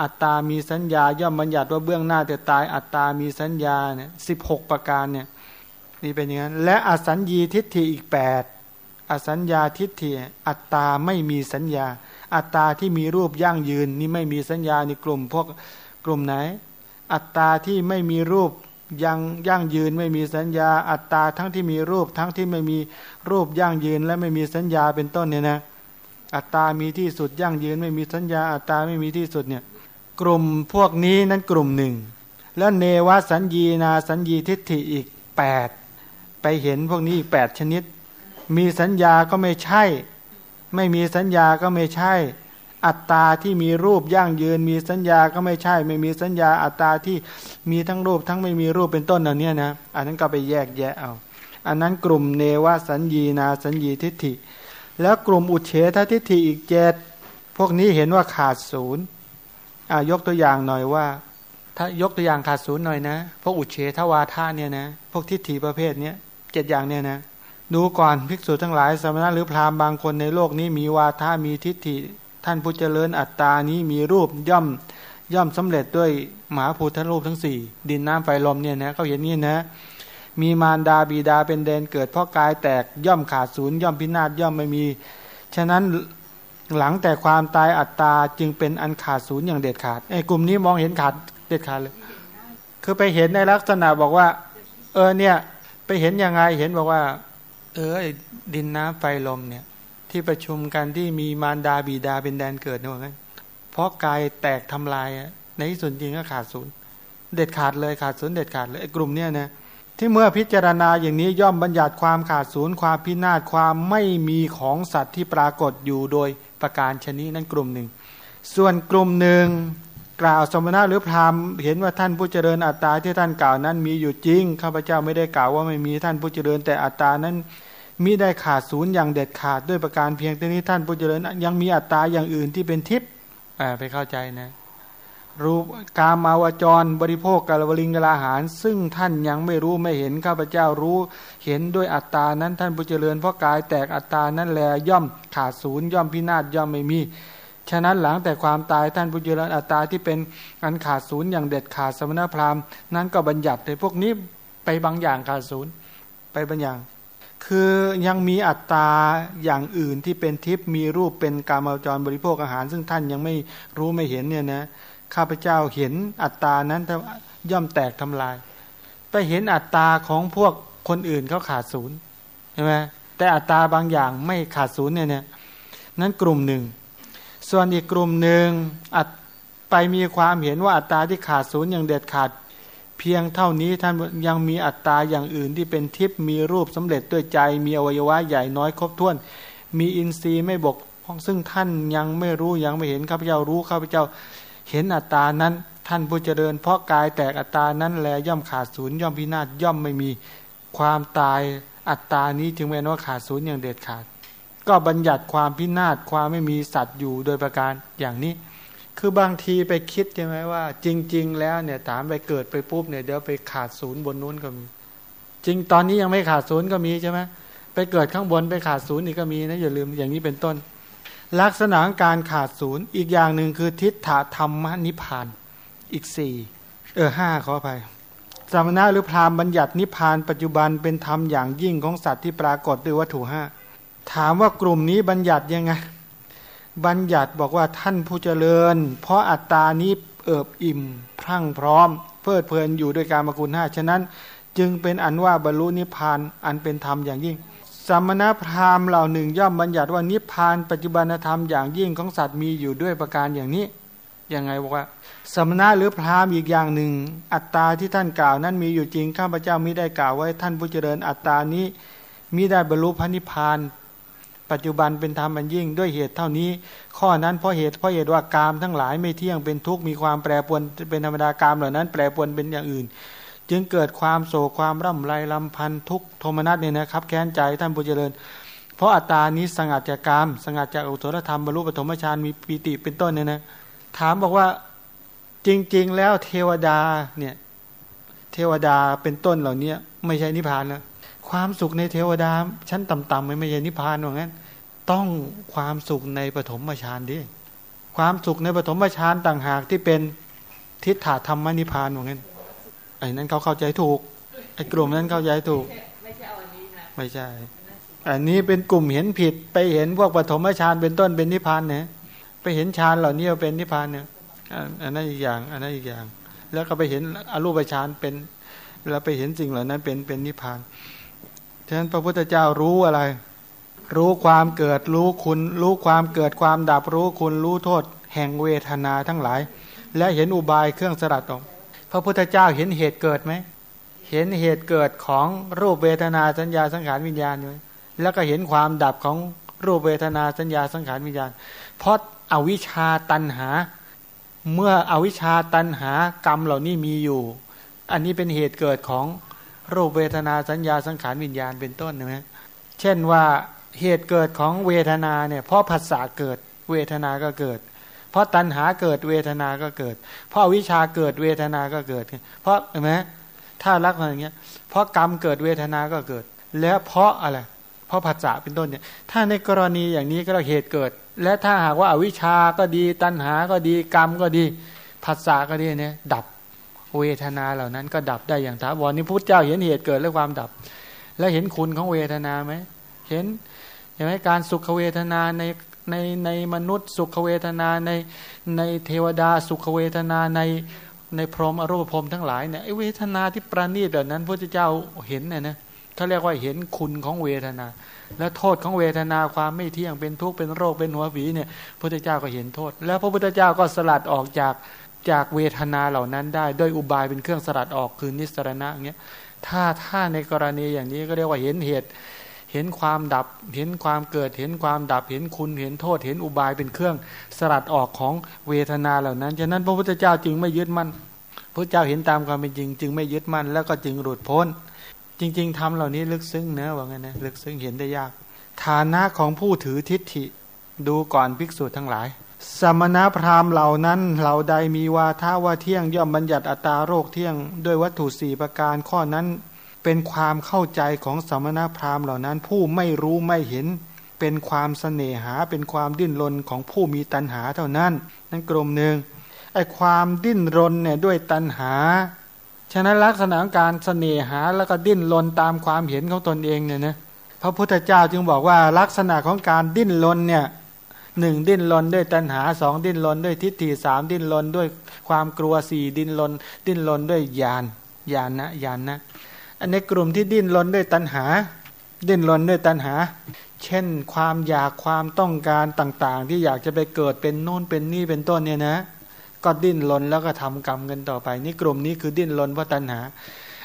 อัตตามีสัญญา ย่อมบัญญัติว่าเบื้องหน้าแต่ตายอัตตามีสัญญาเนี่ยสิประการเนี่ยนี่เป็นอย่างนั้น และอสัญญีทิฏฐิอีก8อสัญญาทิฏฐิอัตตาไม่มีสัญญา อัตตาที่มีรูปยั่งยืนนี่ไม่มีสัญญาในกลุ่มพวก กลุ่มไหน อัตตาที่ไม่มีรูปยังยั่งยืนไม่มีสัญญา อัตตาทั้งที่มีรูปทั้งที่ไม่มีรูปยั่งยืนและไม่มีสัญญาเป็นต้นเนี่ยนะอัตตามีที่สุดยั่งยืนไม่มีสัญญา อัตตาไม่มีที่สุดเนี่ยกลุ่มพวกนี้นั้นกลุ่มหนึ่ง แล้วเนวสัญญีนาสัญญีทิฏฐิอีก 8 ไปเห็นพวกนี้อีกแปดชนิด มีสัญญาก็ไม่ใช่ ไม่มีสัญญาก็ไม่ใช่ อัตตาที่มีรูปยั่งยืน มีสัญญาก็ไม่ใช่ ไม่มีสัญญาอัตตาที่มีทั้งรูปทั้งไม่มีรูปเป็นต้นเหล่านี้นะอันนั้นก็ไปแยกแยะเอา อันนั้นกลุ่มเนวสัญญีนาสัญญีทิฏฐิ แล้วกลุ่มอุเฉททิฏฐิอีกเจ็ดพวกนี้เห็นว่าขาดศูนย์อายกตัวอย่างหน่อยว่า ถ้ายกตัวอย่างขาดศูนย์หน่อยนะพวกอุเฉทวาทาเนี่ยนะพวกทิฏฐิประเภทเนี้ยเจ็ดอย่างเนี่ยนะดูก่อนภิกษุทั้งหลายสมณะหรือพราหมณ์บางคนในโลกนี้มีวาทามีทิฏฐิ ท่านผู้เจริญอัตตานี้มีรูปย่อมย่อมสำเร็จด้วยมหาภูทรูปทั้งสี่ดินน้ำไฟลมเนี่ยนะเขาเห็นนี่นะ มีมารดาบิดาเป็นเดนเกิดเพราะกายแตกย่อมขาดศูนย์ย่อมพินาศย่อมไม่มี ฉะนั้นหลังแต่ความตายอัตตาจึงเป็นอันขาดศูนย์อย่างเด็ดขาดไอ้กลุ่มนี้มองเห็นขาดเด็ดขาดเลย คือไปเห็นในลักษณะบอกว่า เออเนี่ย ไปเห็นยังไงเห็นบอกว่า เออดินน้ำไฟลมเนี่ย ที่ประชุมกันที่มีมารดาบิดาเป็นแดนเกิดเนี่ยว่าไงเพราะกายแตกทำลายอะในที่สุดจริงก็ขาดศูนย์เด็ดขาดเลยขาดศูนย์เด็ดขาดเลยไอ้กลุ่มเนี้ยนะที่เมื่อพิจารณาอย่างนี้ย่อมบัญญัติความขาดศูนย์ความพินาศความไม่มีของสัตว์ที่ปรากฏอยู่โดยประการชนิดนั้นกลุ่มหนึ่ง ส่วนกลุ่มหนึ่งกล่าวสมณะหรือพราหมณ์เห็นว่าท่านผู้เจริญอัตตาที่ท่านกล่าวนั้นมีอยู่จริงข้าพเจ้าไม่ได้กล่าวว่าไม่มีท่านผู้เจริญแต่อัตตานั้น มิได้ขาดศูนย์อย่างเด็ดขาดด้วยประการเพียงแต่นี้ท่านผู้เจริญยังมีอัตตาอย่างอื่นที่เป็นทิพย์ไปเข้าใจนะ รูปกามาวจรบริโภคกาลวลิงกลาหาร ซึ่งท่านยังไม่รู้ไม่เห็นข้าพเจ้ารู้ เห็นด้วยอัตตานั้นท่านผู้เจริญเพราะกายแตกอัตตานั้นแลย่อมขาดศูนย์ย่อมพินาศย่อมไม่มีฉะนั้นหลังแต่ความตายท่านผู้เจริญอัตตาที่เป็นอันขาดศูนย์อย่างเด็ดขาดสมณพราหมณ์นั้นก็บัญญัติในพวกนี้ไปบางอย่างขาดศูนย์ไปบางอย่าง คือยังมีอัตตาอย่างอื่นที่เป็นทิพย์มีรูปเป็นกามาจรบริโภคอาหาร ซึ่งท่านยังไม่รู้ไม่เห็นเนี่ยนะข้าพเจ้าเห็นอัตตานั้นย่อมแตกทำลาย ไปเห็นอัตตาของพวกคนอื่นเขาขาดศูนย์ใช่ไหมแต่อัตตาบางอย่างไม่ขาดศูนย์เนี่ยเนี่ยนั้นกลุ่มหนึ่ง ส่วนอีกกลุ่มหนึ่งอัดไปมีความเห็นว่าอัตตาที่ขาดศูนย์อย่างเด็ดขาด พียงเท่านี้ท่านยังมีอัตตาอย่างอื่นที่เป็นทิพย์มีรูปสำเร็จด้วยใจ มีอวัยวะใหญ่น้อยครบถ้วน มีอินทรีย์ไม่บกพร่องซึ่งท่านยังไม่รู้ยังไม่เห็นข้าพเจ้ารู้ข้าพเจ้าเห็นอัตตานั้น ท่านผู้เจริญ เพราะกายแตกอัตตานั้นแลย่อมขาดศูนย์ย่อมพินาศย่อมไม่มีความตายอัตตานี้จึงเป็นว่าขาดศูนย์อย่างเด็ดขาด ก็บัญญัติความพินาศความไม่มีสัตว์อยู่โดยประการอย่างนี้ คือบางทีไปคิดใช่ไหมว่า จริง ๆ แล้วเนี่ยถามไปเกิดไปปุ๊บเนี่ยเดี๋ยวไปขาดศูนย์บนนู้นก็มี จริงตอนนี้ยังไม่ขาดศูนย์ก็มีใช่ไหมไปเกิดข้างบนไปขาดศูนย์นี่ก็มีนะอย่าลืมอย่างนี้เป็นต้น ลักษณะการขาดศูนย์อีกอย่างหนึ่งคือทิฏฐธรรมนิพานอีกสี่เออห้าขออภัยสมณะหรือพราหมณ์บัญญัตินิพานปัจจุบันเป็นธรรมอย่างยิ่งของสัตว์ที่ปรากฏด้วยวัตถุห้าถามว่ากลุ่มนี้บัญญัติยังไง บัญญัติบอกว่าท่านผู้เจริญ เพราะอัตตานี้เอิบอิ่ม พรั่งพร้อม เพลิดเพลินอยู่ด้วยการมกุลห้าฉะนั้น จึงเป็นอันว่าบรรลุนิพพานอันเป็นธรรมอย่างยิ่งสมณพราหมณ์เหล่าหนึ่งย่อมบัญญัติว่านิพพานปัจจุบันธรรมอย่างยิ่งของสัตว์มีอยู่ด้วยประการอย่างนี้ยังไงบอกว่า สมณะหรือพราหมณ์อีกอย่างหนึ่ง อัตตาที่ท่านกล่าวนั้นมีอยู่จริงข้าพเจ้ามิได้กล่าวไว้ท่านผู้เจริญอัตตานี้มิได้บรรลุพระนิพพาน ปัจจุบันเป็นธรรมอันยิ่งด้วยเหตุเท่านี้ ข้อนั้นเพราะเหตุเพราะเหตุว่ากามทั้งหลายไม่เที่ยงเป็นทุกข์มีความแปรปรวนเป็นธรรมดากามเหล่านั้น แปรปรวนเป็นอย่างอื่น จึงเกิดความโศกความร่ำไรลำพันทุกโทมนัสเนี่ยนะครับแค้นใจท่านผู้เจริญ เพราะอัตตานี้สงัดจากกามสงัดจากอุทธรธรรมบรรลุปฐมฌานมีปีติเป็นต้นเนี่ยนะถามบอกว่าจริง ๆ แล้วเทวดาเนี่ยเทวดาเป็นต้นเหล่านี้ไม่ใช่นิพพานแล้วความสุขในเทวดาชั้นต่ำๆไม่ใช่นิพพานว่างั้น ต้องความสุขในปฐมฌานดิความสุขในปฐมฌานต่างหากที่เป็นทิฏฐธรรมนิพพานว่างั้นไอ้นั้นเขาเข้าใจถูกไอ้กลุ่มนั้นเข้าใจถูก ไม่ใช่อันนี้นะไม่ใช่ อันนี้เป็นกลุ่มเห็นผิดไปเห็นพวกปฐมฌานเป็นต้นเป็นนิพพานเนี่ยไปเห็นฌานเหล่านี้เป็นนิพพานเนี่ยอันอันนั้นอีกอย่าง อันนั้นอีกอย่าง แล้วก็ไปเห็นอรูปฌานเป็น แล้วไปเห็นสิ่งเหล่านั้นเป็นเป็นนิพพานฉะนั้นพระพุทธเจ้ารู้อะไร รู้ความเกิดรู้คุณ รู้ความเกิดความดับรู้คุณรู้โทษ แห่งเวทนาทั้งหลาย และเห็นอุบายเครื่องสลัดออกพระพุทธเจ้าเห็นเหตุเกิดไหมเห็นเหตุเกิดของรูปเวทนาสัญญาสังขารวิญญาณไหมแล้วก็เห็นความดับของรูปเวทนาสัญญาสังขารวิญญาณ เพราะอาวิชชาตันหา เมื่ออวิชชาตันหากรรมเหล่านี้มีอยู่ อันนี้เป็นเหตุเกิดของรูปเวทนาสัญญาสังขารวิญญาณเป็นต้นใช่ไหมเช่นว่า เหตุเกิดของเวทนาเนี่ยเพราะภาษาเกิดเวทนาก็เกิด เพราะตัณหาเกิดเวทนาก็เกิด เพราะวิชาเกิดเวทนาก็เกิด เพราะเห็นไหมถ้ารักมันอย่างเงี้ยเพราะกรรมเกิดเวทนาก็เกิด แล้วเพราะอะไรเพราะผัสสะเป็นต้นเนี่ยถ้าในกรณีอย่างนี้ก็เราเหตุเกิด และถ้าหากว่าอวิชชาก็ดี ตัณหาก็ดีกรรมก็ดีผัสสะก็ดีเนี่ยดับเวทนาเหล่านั้นก็ดับได้อย่างถาวรนี่พุทธเจ้าเห็นเหตุเกิดและความดับ แล้วเห็นคุณของเวทนาไหมเห็น เห็นไหมการสุขเวทนาในในในมนุษย์สุขเวทนาในในเทวดาสุขเวทนาในในพรหมอรูปพรหมทั้งหลายเนี่ยไอเวทนาที่ประณีตแบบนั้นพระเจ้าเห็นเนี่ยนะเขาเรียกว่าเห็นคุณของเวทนา และโทษของเวทนาความไม่เที่ยงเป็นทุกข์เป็นโรคเป็นหัวผีเนี่ยพระเจ้าก็เห็นโทษ แล้วพระพุทธเจ้าก็สลัดออกจากจากเวทนาเหล่านั้นได้ด้วยอุบายเป็นเครื่องสลัดออกคือนิสรณะเงี้ยถ้าถ้าในกรณีอย่างนี้ก็เรียกว่าเห็นเหตุ เห็นความดับ เห็นความเกิด เห็นความดับ เห็นคุณ เห็นโทษ เห็นอุบายเป็นเครื่องสลัดออกของเวทนาเหล่านั้น ฉะนั้นพระพุทธเจ้าจึงไม่ยึดมั่น พระเจ้าเห็นตามความเป็นจริง จึงไม่ยึดมั่น แล้วก็จึงหลุดพ้น จริง ๆทำเหล่านี้ลึกซึ้งเนะว่างั้นนะ ลึกซึ้งเห็นได้ยาก ฐานะของผู้ถือทิฏฐิ ดูก่อนภิกษุทั้งหลาย สมณพราหมณ์เหล่านั้น เหล่าใดมีวาทาว่าเที่ยงย่อมบัญญัติอัตตาโรคเที่ยง ด้วยวัตถุสี่ประการข้อนั้น เป็นความเข้าใจของสมณพราหมณ์เหล่านั้น ผู้ไม่รู้ไม่เห็น เป็นความเสน่หา เป็นความดิ้นรนของผู้มีตัณหาเท่านั้น นั่นกลุ่มหนึ่งไอ้ความดิ้นรนเนี่ยด้วยตัณหา ฉะนั้นลักษณะการเสน่หาแล้วก็ดิ้นรนตามความเห็นของตนเองเนี่ยนะพระพุทธเจ้าจึงบอกว่าลักษณะของการดิ้นรนเนี่ยหนึ่งดิ้นรนด้วยตัณหาสองดิ้นรนด้วยทิฏฐิสามดิ้นรนด้วยความกลัวสี่ดิ้นรนดิ้นรนด้วยญาณญาณนะญาณนะ อันในกลุ่มที่ดิ้นรนด้วยตัณหา ดิ้นรนด้วยตัณหา เช่นความอยากความต้องการต่าง ๆ ที่อยากจะไปเกิดเป็นโน่นเป็นนี่เป็นต้นเนี่ยนะ ก็ดิ้นรนแล้วก็ทำกรรมกันต่อไป นี่กลุ่มนี้คือดิ้นรนเพราะตัณหา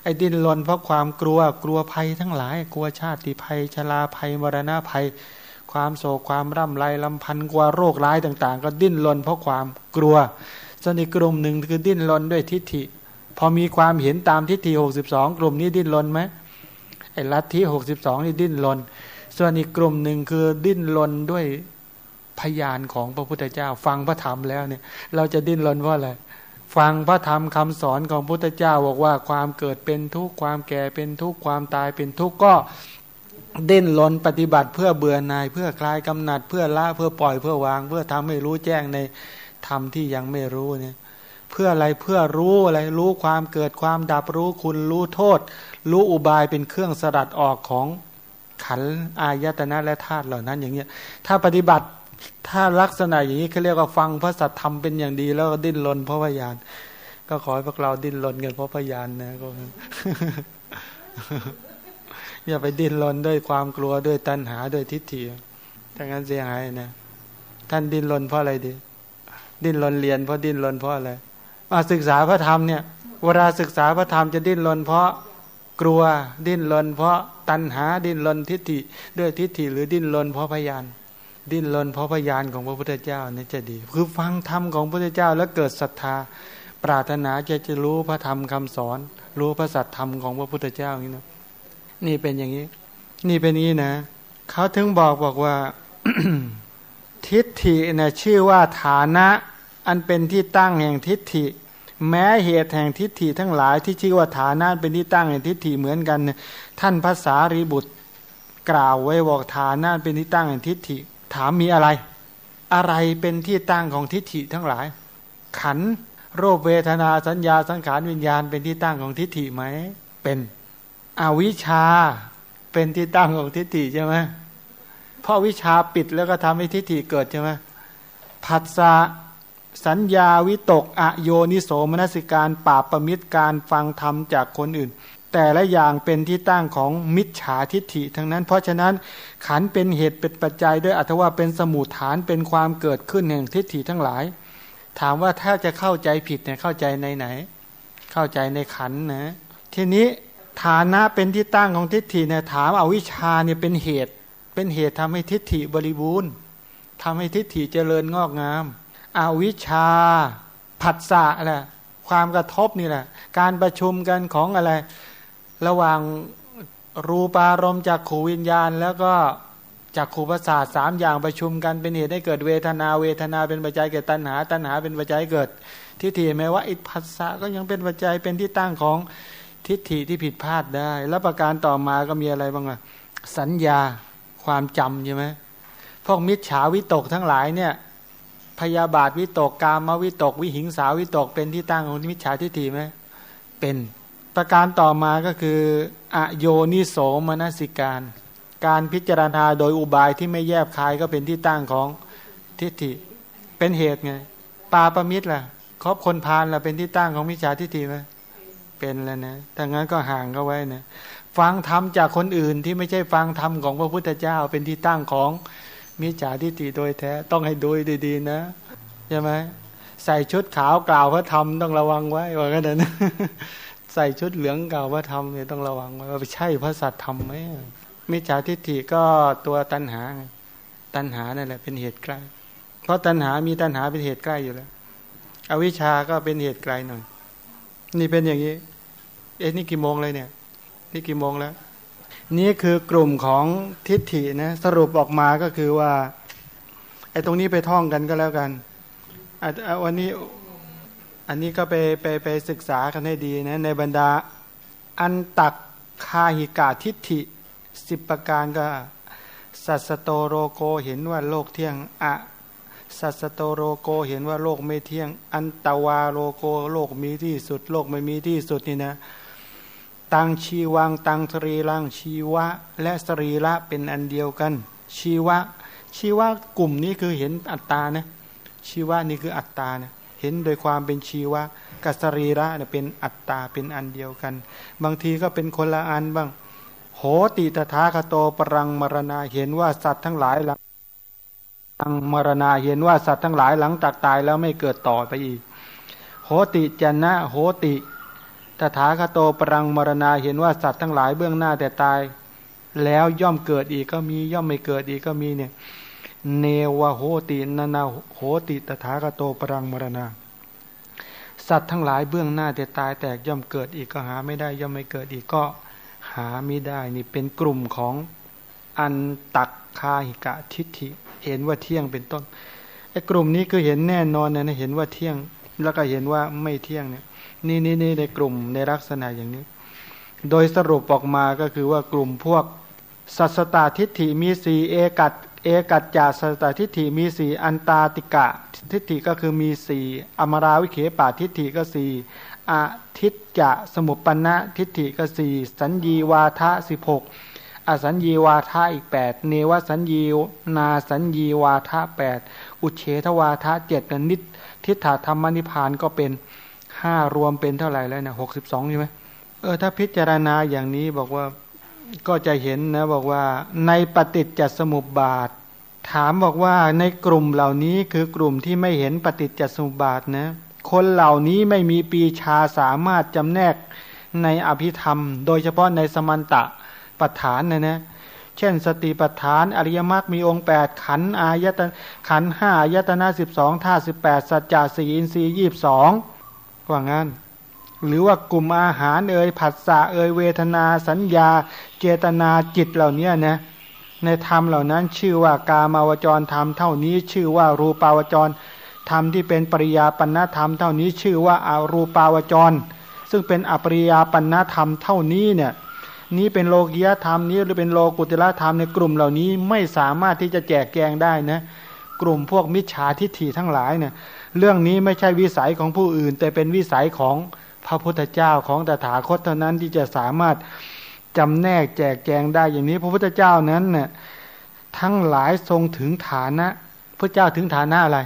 ไอ้ดิ้นรนเพราะความกลัวกลัวภัยทั้งหลาย กลัวชาติภัยชราภัยมรณะภัย ความโศกความร่ำไรลำพันธ์กลัวโรคร้ายต่าง ๆ ก็ดิ้นรนเพราะความกลัวส่วนอีกกลุ่มหนึ่งคือดิ้นรนด้วยทิฏฐิ พอมีความเห็นตามทิฏฐิหกสิบสองกลุ่มนี้ดิ้นรนไหมไอ้ลัทธิหกสิบสองนี่ดิ้นรนส่วนอีกกลุ่มหนึ่งคือดิ้นรนด้วยพยานของพระพุทธเจ้า ฟังพระธรรมแล้วเนี่ย เราจะดิ้นรนเพราะอะไรฟังพระธรรมคำสอนของพระพุทธเจ้าบอกว่าความเกิดเป็นทุกข์ความแก่เป็นทุกข์ความตายเป็นทุกข์ก็ดิ้นรนปฏิบัติเพื่อเบื่อหน่าย เพื่อคลายกำหนัดเพื่อละเพื่อปล่อยเพื่อวาง เพื่อทำให้รู้แจ้งในธรรมที่ยังไม่รู้เนี่ย พื่ออะไรเพื่อรู้อะไรรู้ความเกิดความดับรู้คุณรู้โทษ รู้อุบายเป็นเครื่องสลัดออกของขันอายตนะและธาตุเหล่านั้นอย่างเงี้ยถ้าปฏิบัติถ้าลักษณะอย่างนี้เขาเรียกว่าฟังพระสัทธรรมเป็นอย่างดี แล้วก็ดิ้นรนเพราะพยาน ก็ขอให้พวกเราดิ้นรนกันเพราะพยานนะก็อย่าไปดิ้นรนด้วยความกลัวด้วยตัณหาด้วยทิฏฐิถ้างั้นเสียหายนะท่านดิ้นรนเพราะอะไรดี ดิ้นรนเรียนเพราะดิ้นรนเพราะอะไร ศึกษาพระธรรมเนี่ยเวลาศึกษาพระธรรมจะดิ้นรนเพราะกลัวดิ้นรนเพราะตัณหาดิ้นรนทิฏฐิด้วยทิฏฐิหรือดิ้นรนเพราะพยาน ดิ้นรนเพราะพยานของพระพุทธเจ้านี่จะดี คือฟังธรรมของพระพุทธเจ้าแล้วเกิดศรัทธา ปรารถนาจะจะรู้พระธรรมคำสอน รู้พระสัทธรรมของพระพุทธเจ้าอย่างนี้นะนี่เป็นอย่างนี้ นี่เป็นนี้นะเขาถึงบอกบอกว่า ทิฏฐินะชื่อว่าฐานะ อันเป็นที่ตั้งแห่งทิฏฐิ แม้เหตุแห่งทิฏฐิทั้งหลายที่ชื่อว่าฐานะเป็นที่ตั้งแห่งทิฏฐิเหมือนกันท่านภาษารีบุตรกล่าวไว้บอกฐานะเป็นที่ตั้งแห่งทิฏฐิ ถามมีอะไร อะไรเป็นที่ตั้งของทิฏฐิทั้งหลาย ขันรูปเวทนาสัญญาสังขารวิญญาณเป็นที่ตั้งของทิฏฐิไหมเป็นอวิชชาเป็นที่ตั้งของทิฏฐิใช่ไหมเพราะวิชาปิดแล้วก็ทำให้ทิฏฐิเกิดใช่ไหมผัสสะ สัญญาวิตกอโยนิโสมนสิการปราบประมิตรการฟังธรรมจากคนอื่น แต่ละอย่างเป็นที่ตั้งของมิจฉาทิฏฐิทั้งนั้น เพราะฉะนั้นขันเป็นเหตุเป็นปัจจัยด้วยอัตว่าเป็นสมุทฐานเป็นความเกิดขึ้นแห่งทิฏฐิทั้งหลาย ถามว่าถ้าจะเข้าใจผิดเนี่ยเข้าใจในไหน เข้าใจในขันนะทีนี้ฐานะเป็นที่ตั้งของทิฏฐิเนี่ยถามอาวิชชาเนี่ยเป็นเหตุ เป็นเหตุทำให้ทิฏฐิบริบูรณ์ทำให้ทิฏฐิเจริญงอกงาม อาวิชชาผัสสะอะไรความกระทบนี่แหละการประชุมกันของอะไร ระหว่างรูปารมณ์จากขูวิญญาณ แล้วก็จากขูประสาทสามอย่างประชุมกันเป็นเหตุให้เกิดเวทนา เวทนาเป็นปัจจัยเกิดตัณหา ตัณหาเป็นปัจจัยเกิดทิฏฐิแม้ว่าอิผัสสะก็ยังเป็นปัจจัยเป็นที่ตั้งของทิฏฐิที่ผิดพลาดได้ แล้วประการต่อมาก็มีอะไรบ้างอะสัญญาความจำใช่ไหมพวกมิจฉาวิตกทั้งหลายเนี่ย พยาบาทวิตกกามวิตก วิหิงสาวิตก เป็นที่ตั้งของมิจฉาทิฏฐิไหมเป็นประการต่อมาก็คืออโยนิโสมนสิการ การพิจารณาโดยอุบายที่ไม่แยบคายก็เป็นที่ตั้งของทิฏฐิเป็นเหตุไงปาประมิตรล่ะครอบคนพาลล่ะเป็นที่ตั้งของมิจฉาทิฏฐิไหมเป็นแล้วนะถ้างั้นก็ห่างเขาไว้นะฟังธรรมจากคนอื่นที่ไม่ใช่ฟังธรรมของพระพุทธเจ้าเป็นที่ตั้งของ มิจฉาทิฏฐิโดยแท้ต้องให้ดูดีๆนะใช่ไหมใส่ชุดขาวกล่าวพระธรรมต้องระวังไว้ว่ากันนะใส่ชุดเหลืองกล่าวพระธรรมเนี่ยต้องระวังไว้ว่าใช่พระสัตธรรมไหมมิจฉาทิฏฐิก็ตัวตัณหา ตัณหานั่นแหละเป็นเหตุใกล้ เพราะตัณหามีตัณหาเป็นเหตุใกล้อยู่แล้ว อวิชชาก็เป็นเหตุไกลหน่อย นี่เป็นอย่างนี้ เอ๊ะนี่กี่โมงเลยเนี่ย นี่กี่โมงแล้ว นี่คือกลุ่มของทิฏฐินะสรุปออกมาก็คือว่าไอ้ตรงนี้ไปท่องกันก็แล้วกันวันนี้อันนี้ก็ไปไปไปศึกษากันให้ดีนะในบรรดาอันตักคาหิกาทิฏฐิสิบประการก็สัสโตโรโกเห็นว่าโลกเที่ยงอะสัสโตโรโกเห็นว่าโลกไม่เที่ยง อันตวาโรโกโลกมีที่สุด โลกไม่มีที่สุดนี่นะ ตังชีวังตังสรีรังชีวะ และสรีระเป็นอันเดียวกัน ชีวะ ชีวะกลุ่มนี้คือเห็นอัตตานะชีวะนี่คืออัตตานะเห็นโดยความเป็นชีวะกับสรีระเนี่ยเป็นอัตตาเป็นอันเดียวกัน บางทีก็เป็นคนละอันบ้าง โหติตถาคโตปรังมรณาเห็นว่าสัตว์ทั้งหลายหลังังมรณาเห็นว่าสัตว์ทั้งหลายหลังจากตายแล้วไม่เกิดต่อไปอีก โหติจันนะโหติ ตถาคโตปรังมรณาเห็นว่าสัตว์ทั้งหลายเบื้องหน้าแต่ตาย แล้วย่อมเกิดอีกก็มีย่อมไม่เกิดอีกก็มีเนี่ย เนวโหตินานาโหติตถาคโตปรังมรณา สัตว์ทั้งหลายเบื้องหน้าแต่ตายแตกย่อมเกิดอีกก็หาไม่ได้ย่อมไม่เกิดอีกก็หาไม่ได้นี่เป็นกลุ่มของอันตักคาหิกะทิฏฐิเห็นว่าเที่ยงเป็นต้นไอ้กลุ่มนี้คือเห็นแน่นอนนะเห็นว่าเที่ยง แล้วก็เห็นว่าไม่เที่ยงเนี่ย นี่นี่นี่ในกลุ่มในลักษณะอย่างนี้ โดยสรุปออกมาก็คือว่ากลุ่มพวกสัสตาทิฏฐิมีสีเอกัดเอกัดจาสัสตาทิฏฐิมีสีอันตาติกะ ทิฏฐิก็คือมีสีอมราวิเคปาทิฏฐิก็สีอทิฏจะสมุปปณะทิฏฐิก็สีสัญญีวาทะสิบหกอสัญญีวาทะอีกแปดเนวสัญญีนาสัญญีวาทะแปดอุเฉทวาทะเจ็ดนิดทิฏฐธรรมนิพานก็เป็น ห้ารวมเป็นเท่าไหร่แล้วนี่ยหกสิบสองใช่ไหมเออถ้าพิจารณาอย่างนี้บอกว่าก็จะเห็นนะบอกว่าในปฏิจจสมุปบาท ถามบอกว่าในกลุ่มเหล่านี้คือกลุ่มที่ไม่เห็นปฏิจจสมุปบาทนะคนเหล่านี้ไม่มีปีชาสามารถจำแนกในอภิธรรม โดยเฉพาะในสมันตะปัฏฐานนะนะเช่น สติปัฏฐาน อริยมรรคมีองค์แปดขันอายตนขันห้าอายตนาสิบสองท่าสิบแปดสัจจะสี่อินทรีย์ยี่สิบสอง ว่างั้น หรือว่ากลุ่มอาหารเอ่ยผัสสะเอ่ยเวทนาสัญญา เจตนาจิตเหล่านี้นะในธรรมเหล่านั้นชื่อว่ากามาวจรธรรมเท่านี้ชื่อว่ารูปาวจรธรรมที่เป็นปริยาปัญธรรมเท่านี้ชื่อว่าอารูปาวจร ซึ่งเป็นอปริยาปัญธรรมเท่านี้เนี่ยนี้เป็นโลกียธรรมนี้หรือเป็นโลกุตละธรรมในกลุ่มเหล่านี้ไม่สามารถที่จะแจกแกงได้นะกลุ่มพวกมิจฉาทิฏฐิทั้งหลายเนี่ย เรื่องนี้ไม่ใช่วิสัยของผู้อื่น แต่เป็นวิสัยของพระพุทธเจ้าของตถาคตเท่านั้นที่จะสามารถจำแนกแจกแจงได้อย่างนี้ พระพุทธเจ้านั้นเนี่ยทั้งหลายทรงถึงฐานะพระเจ้าถึงฐานะอะไร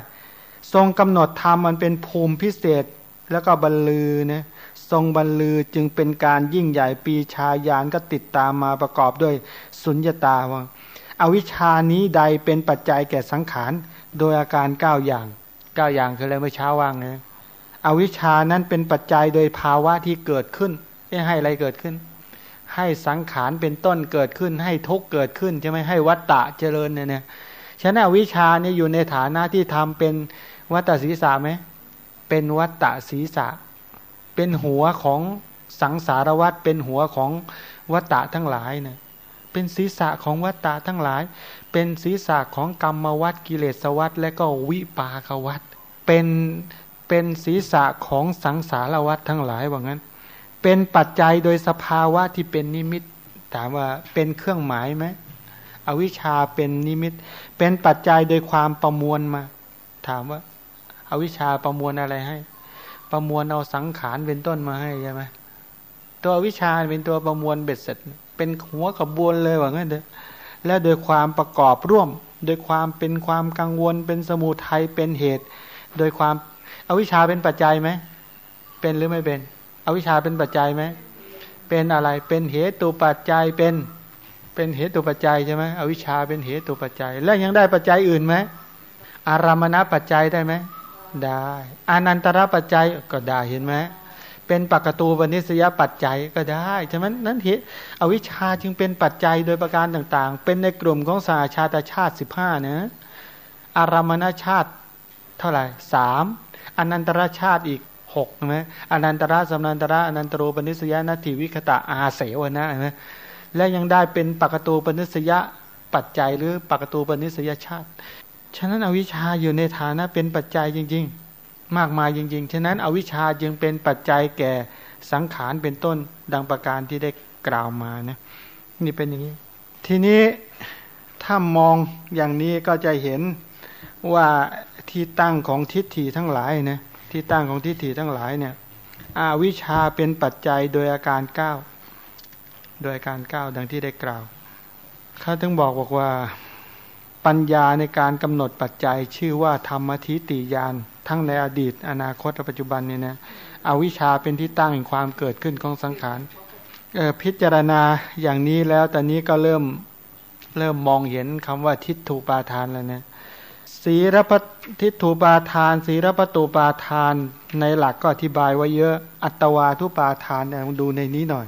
ทรงกำหนดธรรมมันเป็นภูมิพิเศษแล้วก็บรรลือเนี่ยทรงบรรลือจึงเป็นการยิ่งใหญ่ปีชายานก็ติดตามมาประกอบด้วยสุญญตาว่าอาวิชานี้ใดเป็นปัจจัยแก่สังขารโดยอาการเก้าอย่าง เก้าอย่างคืออะไรเมื่อเช้าว่างนะอวิชานั้นเป็นปัจจัยโดยภาวะที่เกิดขึ้นให้อะไรเกิดขึ้น ให้สังขารเป็นต้นเกิดขึ้น ให้ทุกเกิดขึ้นใช่ไหมให้วัตตะเจริญเนี่ยเนี่ยฉะนั้นอวิชาเนี่ยอยู่ในฐานะที่ทำเป็นวัตตศีรษะไหมเป็นวัตตะศีรษะ เป็นหัวของสังสารวัตเป็นหัวของวัตตะทั้งหลายเนี่ยเป็นศีรษะของวัตตะทั้งหลาย เป็นศีรษะของกรรมวัตกิเลสวัตและก็วิปากวัตเป็นเป็นศีรษะของสังสารวัตทั้งหลายว่างั้น เป็นปัจจัยโดยสภาวะที่เป็นนิมิต ถามว่าเป็นเครื่องหมายไหมอวิชชาเป็นนิมิต เป็นปัจจัยโดยความประมวลมา ถามว่าอาวิชชาประมวลอะไรให้ ประมวลเอาสังขารเป็นต้นมาให้ใช่ไหมตัววิชาเป็นตัวประมวลเบ็ดเสร็จ เป็นหัวขบวนเลยว่างั้นเด้อ และโดยความประกอบร่วม โดยความเป็นความกังวล เป็นสมุทัยเป็นเหตุ โดยความอวิชชาเป็นปัจจัยไหมเป็นหรือไม่เป็น อวิชชาเป็นปัจจัยไหมเป็นอะไรเป็นเหตุปัจจัยเป็นเป็นเหตุปัจจัยใช่ไหมอวิชชาเป็นเหตุปัจจัย แล้วยังได้ปัจจัยอื่นไหมอารามณปัจจัยได้ไหมได้ อานันตระปัจจัยก็ได้เห็นไหม เป็นปกตูปนิสยปัจจัยก็ได้ใช่ไหมนั้นเหตุอวิชชาจึงเป็นปัจจัยโดยประการต่างๆ เป็นในกลุ่มของสาชาตชาติสิบห้านะอารามณชาติเท่าไหร่สามอนันตรชาติอีกหกใช่ไหมอนันตระสัมนันตระอนันตรูปนิสยนัตถิวิคตะอาเสวนะนะและยังได้เป็นปกตูปนิสยปัจจัยหรือปกตูปนิสยชาติ ฉะนั้นอวิชชาอยู่ในฐานะเป็นปัจจัยจริง ๆ มากมายจริงๆ ฉะนั้นอวิชชาจึงเป็นปัจจัยแก่สังขารเป็นต้นดังประการที่ได้กล่าวมานะนี่เป็นอย่างนี้ ทีนี้ถ้ามองอย่างนี้ก็จะเห็นว่าที่ตั้งของทิฏฐิทั้งหลายนะที่ตั้งของทิฏฐิทั้งหลายเนี่ยอวิชชาเป็นปัจจัยโดยอาการเก้าโดยอาการเก้าดังที่ได้กล่าวเขาถึงบอกบอกว่าปัญญาในการกำหนดปัจจัยชื่อว่าธรรมทิติยาน ทั้งในอดีต อนาคตและปัจจุบันเนี่ยนะอวิชชาเป็นที่ตั้งแห่งความเกิดขึ้นของสังขารพิจารณาอย่างนี้แล้วตอนนี้ก็เริ่มเริ่มมองเห็นคำว่าทิฏฐุปาทานแล้วนะศีรพทิฏฐุปาทานศีรปตูปาทานในหลักก็อธิบายไว้เยอะอัตวาทุปาทานเนี่ยดูในนี้หน่อย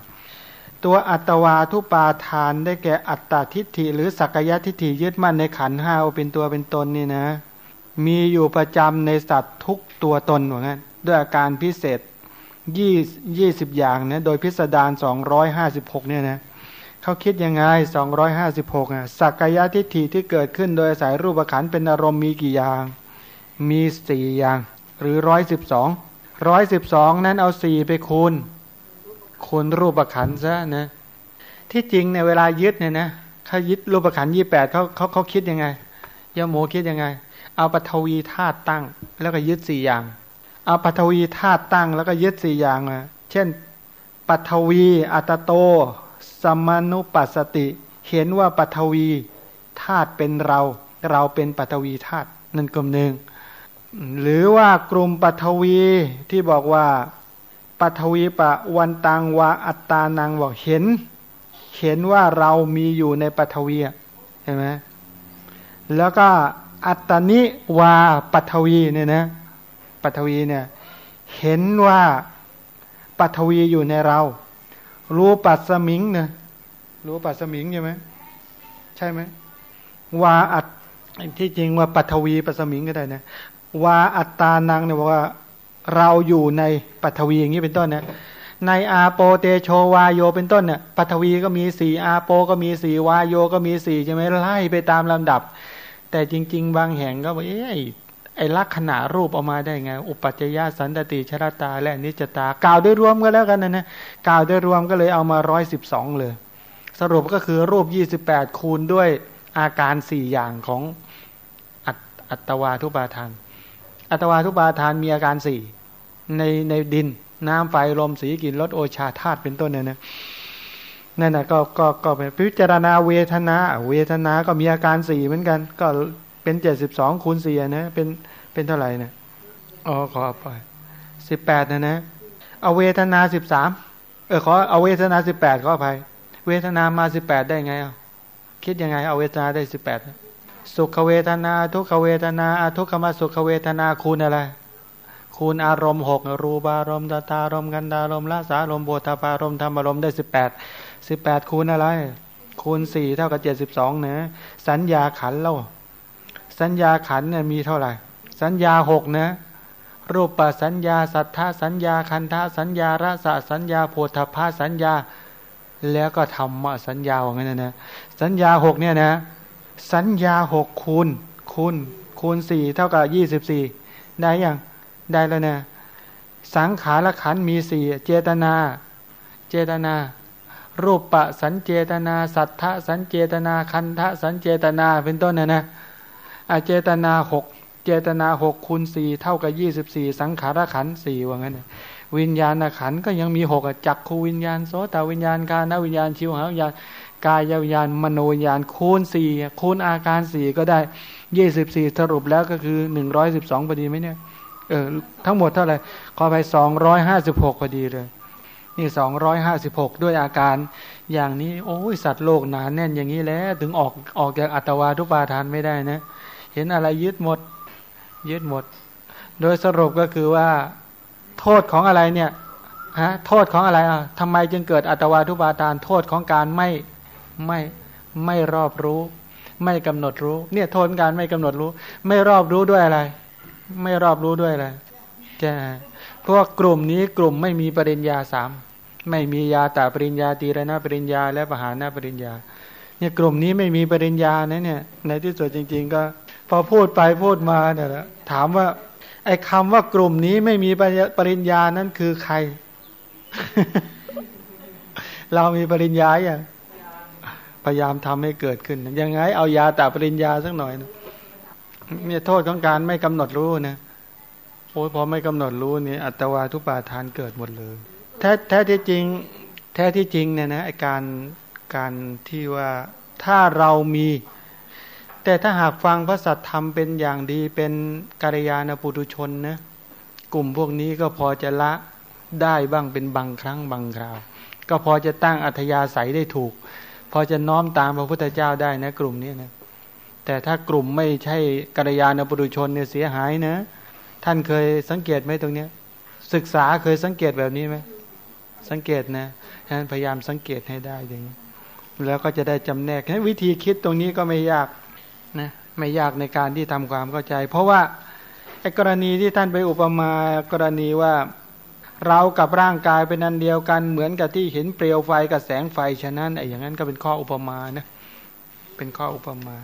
ตัวอัตวาทุปาทานได้แก่อัตตาทิฏฐิหรือสักยะทิฏฐิยึดมั่นในขันห้าเป็นตัวเป็นตนนี่นะ มีอยู่ประจำในสัตว์ทุกตัวตนเหมือนกันด้วยอาการพิเศษยี่ยี่สิบอย่างเนี่ยโดยพิสดารสองร้อยห้าสิบหกเนี่ยนะเขาคิดยังไงสองร้อยห้าสิบหกอะสักกายทิฏฐิที่เกิดขึ้นโดยสายรูปขันเป็นอารมณ์มีกี่อย่าง มีสี่อย่าง หรือร้อยสิบสองร้อยสิบสองนั้นเอาสี่ไปคูณคนรูปขันซะนะที่จริงในเวลายึดเนี่ยนะเขายึดรูปขันยี่แปดเขาเขาเขาคิดยังไงยาโมคิดยังไง เอาปฐวีธาตุตั้ง แล้วก็ยึดสี่อย่าง เอาปฐวีธาตุตั้ง แล้วก็ยึดสี่อย่างอะเช่นปฐวีอัตโต สมานุปัสสติ เห็นว่าปัทวีธาตุเป็นเรา เราเป็นปัทวีธาตุนั่นกลุ่มหนึ่งหรือว่ากลุ่มปัทวีที่บอกว่าปัทวีปะวันตังวาอัตตานังบอกเห็น เห็นว่าเรามีอยู่ในปัทวีเห็นไหมแล้วก็ อัตตนิวาปัทวีเนี่ยนะปัทวีเนี่ยเห็นว่าปัทวีอยู่ในเรา รู้ปัสมิงเนี่ยรู้ปัสมิงใช่ไหมใช่ไหมวาอัตที่จริงว่าปัทวีปัสมิงก็ได้นะวาอัตตานังเนี่ยบอกว่าเราอยู่ในปัทวีอย่างนี้เป็นต้นนะในอาโปเตโชวาโยเป็นต้นเนี่ยปัทวีก็มีสี่อาโปก็มีสี่วาโยก็มีสี่ใช่ไหมไล่ไปตามลำดับ แต่จริง ๆ บางแห่งก็บอกเอ้ไอ้ลักษณะรูปออกมาได้ไง อุปัจจยาสันตติชรตา และนิจตากล่าวด้วยรวมก็แล้วกันนะนะกล่าวด้วยรวมก็เลยเอามาร้อยสิบสองเลย สรุปก็คือรูปยี่สิบแปดคูณด้วยอาการสี่อย่างของอัตวาทุบาทาน อัตวาทุบาทานมีอาการสี่ในในดินน้ำไฟลมสีกลิ่นรสโอชาธาตุเป็นต้นเนี่ยนะ นั่นนะก็ก็ก็เป็นพิจารณาเวทนา เวทนาก็มีอาการสี่เหมือนกัน ก็เป็นเจ็ดสิบสองคูณสี่นะเป็นเป็นเท่าไหร่นะอ๋อขอไปสิบแปดนะนะเอาเวทนาสิบสามเออขอเอาเวทนาสิบแปดขออภัยเวทนามาสิบแปดได้ไงอะคิดยังไงเอาเวทนาได้สิบแปดสุขเวทนา ทุกขเวทนาอทุกขมาสุขเวทนาคูณอะไรคูณอารมณ์หกรูปารมณ์ตาตารมณ์กันดารมณ์ละสารมณ์โบธาปารมณ์ธรรมารมณ์ได้สิบแปด สิบแปดคูณอะไร คูณสี่เท่ากับเจ็ดสิบสองเนะสัญญาขันเล่าสัญญาขันเนี่ยมีเท่าไหร่ สัญญาหกนะรูปปัสัญญาสัทธาสัญญาคันธาสัญญารสสัญญาโพธพาสัญญา แล้วก็ธรรมสัญญาว่างั้นนะสัญญาหกเนี่ยนะสัญญาหกคูณคูณคูณสี่เท่ากับยี่สิบสี่ได้ยังได้แล้วนะสังขารขันมีสี่เจตนา เจตนา รูปปะสัญเจตนา สัทธะสัญเจตนาคันทะสัญเจตนาเป็นต้นนะนะอเจตนาหกเจตนาหกคูณสี่เท่ากับยี่สิบสี่สังขารขันสี่ว่างั้นวิญญาณขันก็ยังมีหกจักขูวิญญาณโสตวิญญาณกาณวิญญาณชิวหาวิญญาณกายวิญญาณมโนวิญญาณคูณสี่คูณอาการสี่ก็ได้ยี่สิบสี่สรุปแล้วก็คือหนึ่งร้อยสิบสองพอดีไหมเนี่ยเออทั้งหมดเท่าไหร่ขอไปสองร้อยห้าสิบหกพอดีเลย นี่สองร้อยห้าสิบหกด้วยอาการอย่างนี้ โอ้ยสัตว์โลกหนาแน่นอย่างนี้แล้ว ถึงออกออกจากอัตวาทุปาทานไม่ได้นะ เห็นอะไรยึดหมด ยึดหมด โดยสรุปก็คือว่า โทษของอะไรเนี่ยฮะโทษของอะไรอะทำไมจึงเกิดอัตวาทุบาทานโทษของการไม่ไม่ไม่รอบรู้ ไม่กำหนดรู้ เนี่ยโทษการไม่กำหนดรู้ ไม่รอบรู้ด้วยอะไร ไม่รอบรู้ด้วยอะไรใช่ พวกกลุ่มนี้กลุ่มไม่มีปริญญาสามไม่มียาตาปริญญาตีรณปริญญา และปหานาปริญญา เนี่ยกลุ่มนี้ไม่มีปริญญานะเนี่ย ในที่สุดจริง ๆ ก็ พอพูดไปพูดมาเนี่ยถามว่า ไอ้คำว่ากลุ่มนี้ไม่มีปริญญานั้นคือใคร เรามีปริญญาอย่างพยายามทำให้เกิดขึ้นยังไง เอายาต่ปริญญาสักหน่อยนะเนี่ยโทษของการไม่กำหนดรู้นะ โอ้ยพอไม่กำหนดรู้นี่อัตวาทุปาทานเกิดหมดเลย แท้แท้ที่จริง แท้ที่จริงเนี่ยนะไอการการที่ว่าถ้าเรามี แต่ถ้าหากฟังพระสัทธรรมเป็นอย่างดีเป็นกัลยาณปุถุชนนะกลุ่มพวกนี้ก็พอจะละได้บ้างเป็นบางครั้งบางคราว ก็พอจะตั้งอัธยาศัยได้ถูก พอจะน้อมตามพระพุทธเจ้าได้นะ กลุ่มนี้นะแต่ถ้ากลุ่มไม่ใช่กัลยาณปุถุชนเนี่ยเสียหายนะ ท่านเคยสังเกตไหมตรงเนี้ย ศึกษาเคยสังเกตแบบนี้ไหมสังเกตนะฉะนั้นพยายามสังเกตให้ได้อย่างนี้แล้วก็จะได้จำแนกวิธีคิดตรงนี้ก็ไม่ยากนะไม่ยากในการที่ทำความเข้าใจ เพราะว่าไอ้กรณีที่ท่านไปอุปมากรณีว่าเรากับร่างกายเป็นอันเดียวกันเหมือนกับที่เห็นเปลวไฟกับแสงไฟฉะนั้นไอ้อย่างนั้นก็เป็นข้ออุปมานะเป็นข้ออุปมา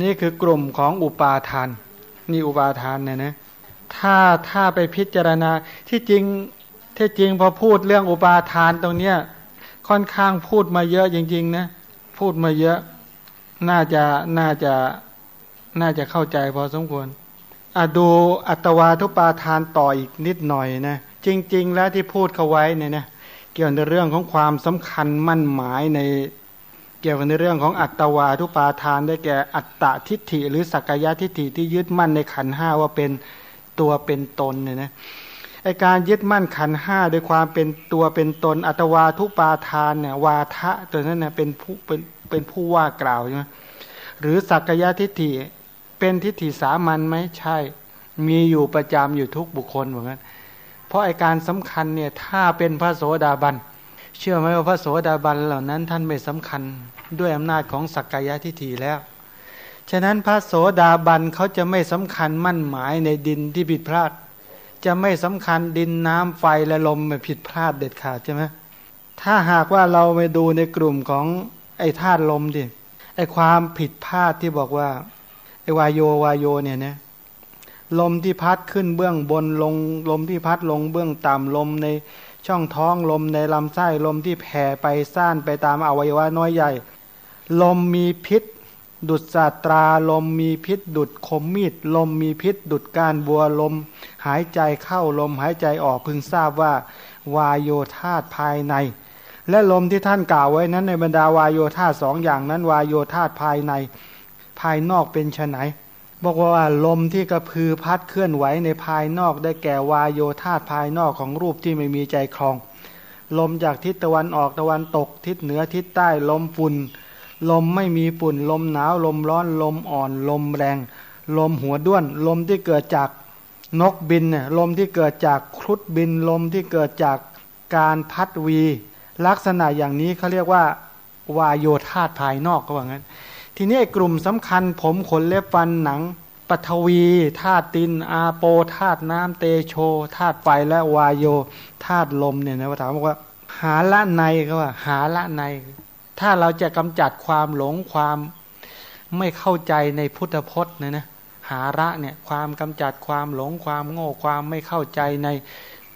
นี่คือกลุ่มของอุปาทาน นี่อุปาทานเนี่ยนะ ถ้าถ้าไปพิจารณาที่จริงที่จริงพอพูดเรื่องอุปาทานตรงเนี้ยค่อนข้างพูดมาเยอะจริง ๆ นะ พูดมาเยอะ น่าจะน่าจะน่าจะเข้าใจพอสมควรอะดูอัตวาทุปาทานต่ออีกนิดหน่อยนะจริง ๆ แล้วที่พูดเขาไว้เนี่ยนะเกี่ยวกับเรื่องของความสำคัญมั่นหมายในเกี่ยวกับในเรื่องของอัตวาทุปาทานได้แก่อัตตทิฏฐิ หรือสักยะทิฏฐิที่ยึดมั่นในขันห้าว่าเป็น ตัวเป็นตนเนี่ยนะไอการยึดมั่นขันห้าโดยความเป็นตัวเป็นตน อัตวาทุปาทานเนี่ยวาทะตัวนั้นเน่ยเป็นผู้เป็นเป็นผู้ว่ากล่าวใช่ไหมหรือสักยะทิฏฐิเป็นทิฏฐิสามัญไหมใช่ มีอยู่ประจำอยู่ทุกบุคคลเหมือนกันเพราะไอการสำคัญเนี่ยถ้าเป็นพระโสดาบันเชื่อไหมว่าพระโสดาบันเหล่านั้นท่านไม่สำคัญด้วยอำนาจของสักกายทิฏฐิแล้ว ฉะนั้นพระโสดาบันเขาจะไม่สำคัญมั่นหมายในดินที่ผิดพลาด จะไม่สำคัญดินน้ำไฟและลมผิดพลาดเด็ดขาดใช่ไหมถ้าหากว่าเราไปดูในกลุ่มของไอ้ธาตุลมดิไอ้ความผิดพลาดที่บอกว่าไอ้วายโยวายโยเนี่ยนะลมที่พัดขึ้นเบื้องบนลงลมที่พัดลงเบื้องต่ำลมในช่องท้องลมในลำไส้ลมที่แผ่ไปซ่านไปตามอวัยวะน้อยใหญ่ ลมมีพิษ ดุดสาตราลมมีพิษ ดุดคมมีดลมมีพิษ ดุดการบัวลม หายใจเข้าลมหายใจออกพึงทราบว่า วายโยธาภายใน และลมที่ท่านกล่าวไว้นั้นในบรรดาวายโยธาสองอย่างนั้น วายโยธาภายใน ภายนอกเป็นไฉนบอกว่าลมที่กระพือพัดเคลื่อนไหวในภายนอกได้แก่วายโยธาภายนอกของรูปที่ไม่มีใจคลอง ลมจากทิศตะวันออกตะวันตก ทิศเหนือทิศใต้ลมฝุ่น ลมไม่มีฝุ่น ลมหนาว ลมร้อนลมอ่อน ลมแรง ลมหัวด้วน ลมที่เกิดจากนกบินเนี่ยลมที่เกิดจากครุฑบิน ลมที่เกิดจากการพัดวี ลักษณะอย่างนี้เขาเรียกว่า วายโยธาภายนอกก็ว่างั้น ทีนี้กลุ่มสำคัญผมขนเล็บฟันหนังปฐวีธาตุติน อาโปธาตุน้ำเตโชธาตุไฟและวายโยธาตุลมเนี่ยนะถามว่า หาละในก็ว่า หาละใน ถ้าเราจะกำจัดความหลงความไม่เข้าใจในพุทธพจน์นะนะหาระเนี่ยความกำจัดความหลงความโง่ความไม่เข้าใจใน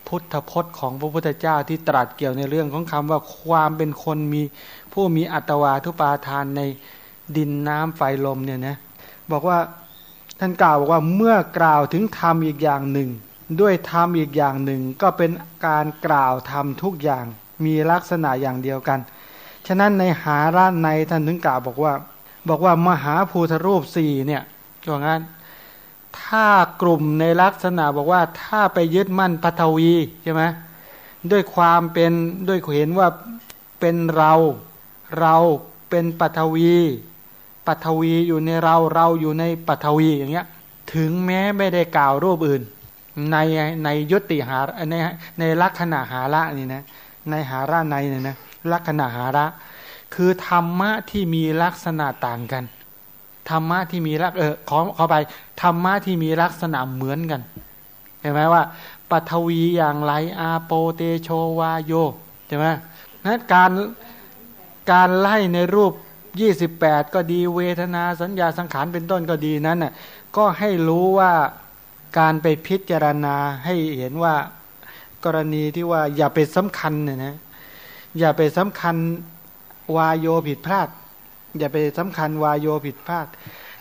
พุทธพจน์ของพระพุทธเจ้าที่ตรัสเกี่ยวในเรื่องของคำว่าความเป็นคนมีผู้มีอัตวาทุปาทานในดินน้ำไฟลมเนี่ยนะบอกว่าท่านกล่าวบอกว่าเมื่อกล่าวถึงธรรมอีกอย่างหนึ่ง ด้วยธรรมอีกอย่างหนึ่ง ก็เป็นการกล่าวธรรมทุกอย่างมีลักษณะอย่างเดียวกัน ฉะนั้นในหาราในท่านถึงกล่าวบอกว่า บอกว่ามหาภูทรูปสี่เนี่ยว่างั้น ถ้ากลุ่มในลักษณะบอกว่าถ้าไปยึดมั่นปัทวีใช่ไหมด้วยความเป็นด้วยเห็นว่าเป็นเราเราเป็นปัทวีปัทวีอยู่ในเราเราอยู่ในปัทวีอย่างเงี้ย ถึงแม้ไม่ได้กล่าวรูปอื่น ในในยุติหาในในลักษณะหาระนี่นะในหาระในเนี่ยนะ ลักษณะหาระ คือธรรมะที่มีลักษณะต่างกันธรรมะที่มีลักเออขอขอไปธรรมะที่มีลักษณะเหมือนกันเห็นไหมว่าปัทวีอย่างไรอาโปเตโชวาโยใช่ไหมนั้นการการไล่ในรูปยี่สิบแปดก็ดีเวทนาสัญญาสังขารเป็นต้นก็ดีนั้นน่ะก็ให้รู้ว่าการไปพิจารณาให้เห็นว่ากรณีที่ว่าอย่าไปสำคัญเนี่ยนะ อย่าไปสำคัญวายโยผิดพลาด อย่าไปสำคัญวายโยผิดพลาด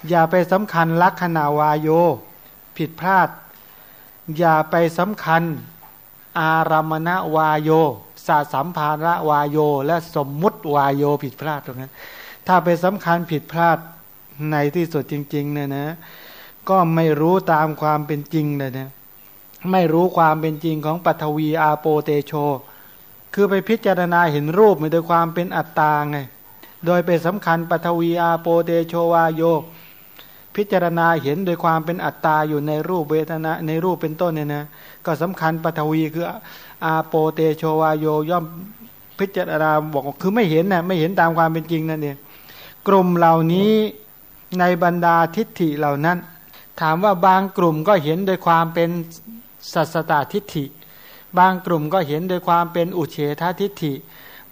อย่าไปสำคัญลักษณะวายโยผิดพลาด อย่าไปสำคัญอารามณวายโยสาสัมภาระวายโย และสมมุติวายโยผิดพลาดตรงนั้น ถ้าไปสำคัญผิดพลาดในที่สุดจริง ๆ เนี่ยนะ ก็ไม่รู้ตามความเป็นจริงเลยนะไม่รู้ความเป็นจริงของปัทวีอาโปเตโช คือไปพิจารณาเห็นรูปโดยความเป็นอัตตาไง โดยไปสำคัญปัทวีอาโปเตโชวาโยพิจารณาเห็นโดยความเป็นอัตตาอยู่ในรูปเวทนาในรูปเป็นต้นเนี่ยนะก็สำคัญปัทวีคืออาโปเตโชวาโยย่อมพิจารณาบอกคือไม่เห็นนะไม่เห็นตามความเป็นจริงนั่นเองกลุ่มเหล่านี้ในบรรดาทิฏฐิเหล่านั้น ถามว่าบางกลุ่มก็เห็นโดยความเป็นสัสตาทิฏฐิ บางกลุ่มก็เห็นโดยความเป็นอุเฉททิฏฐิ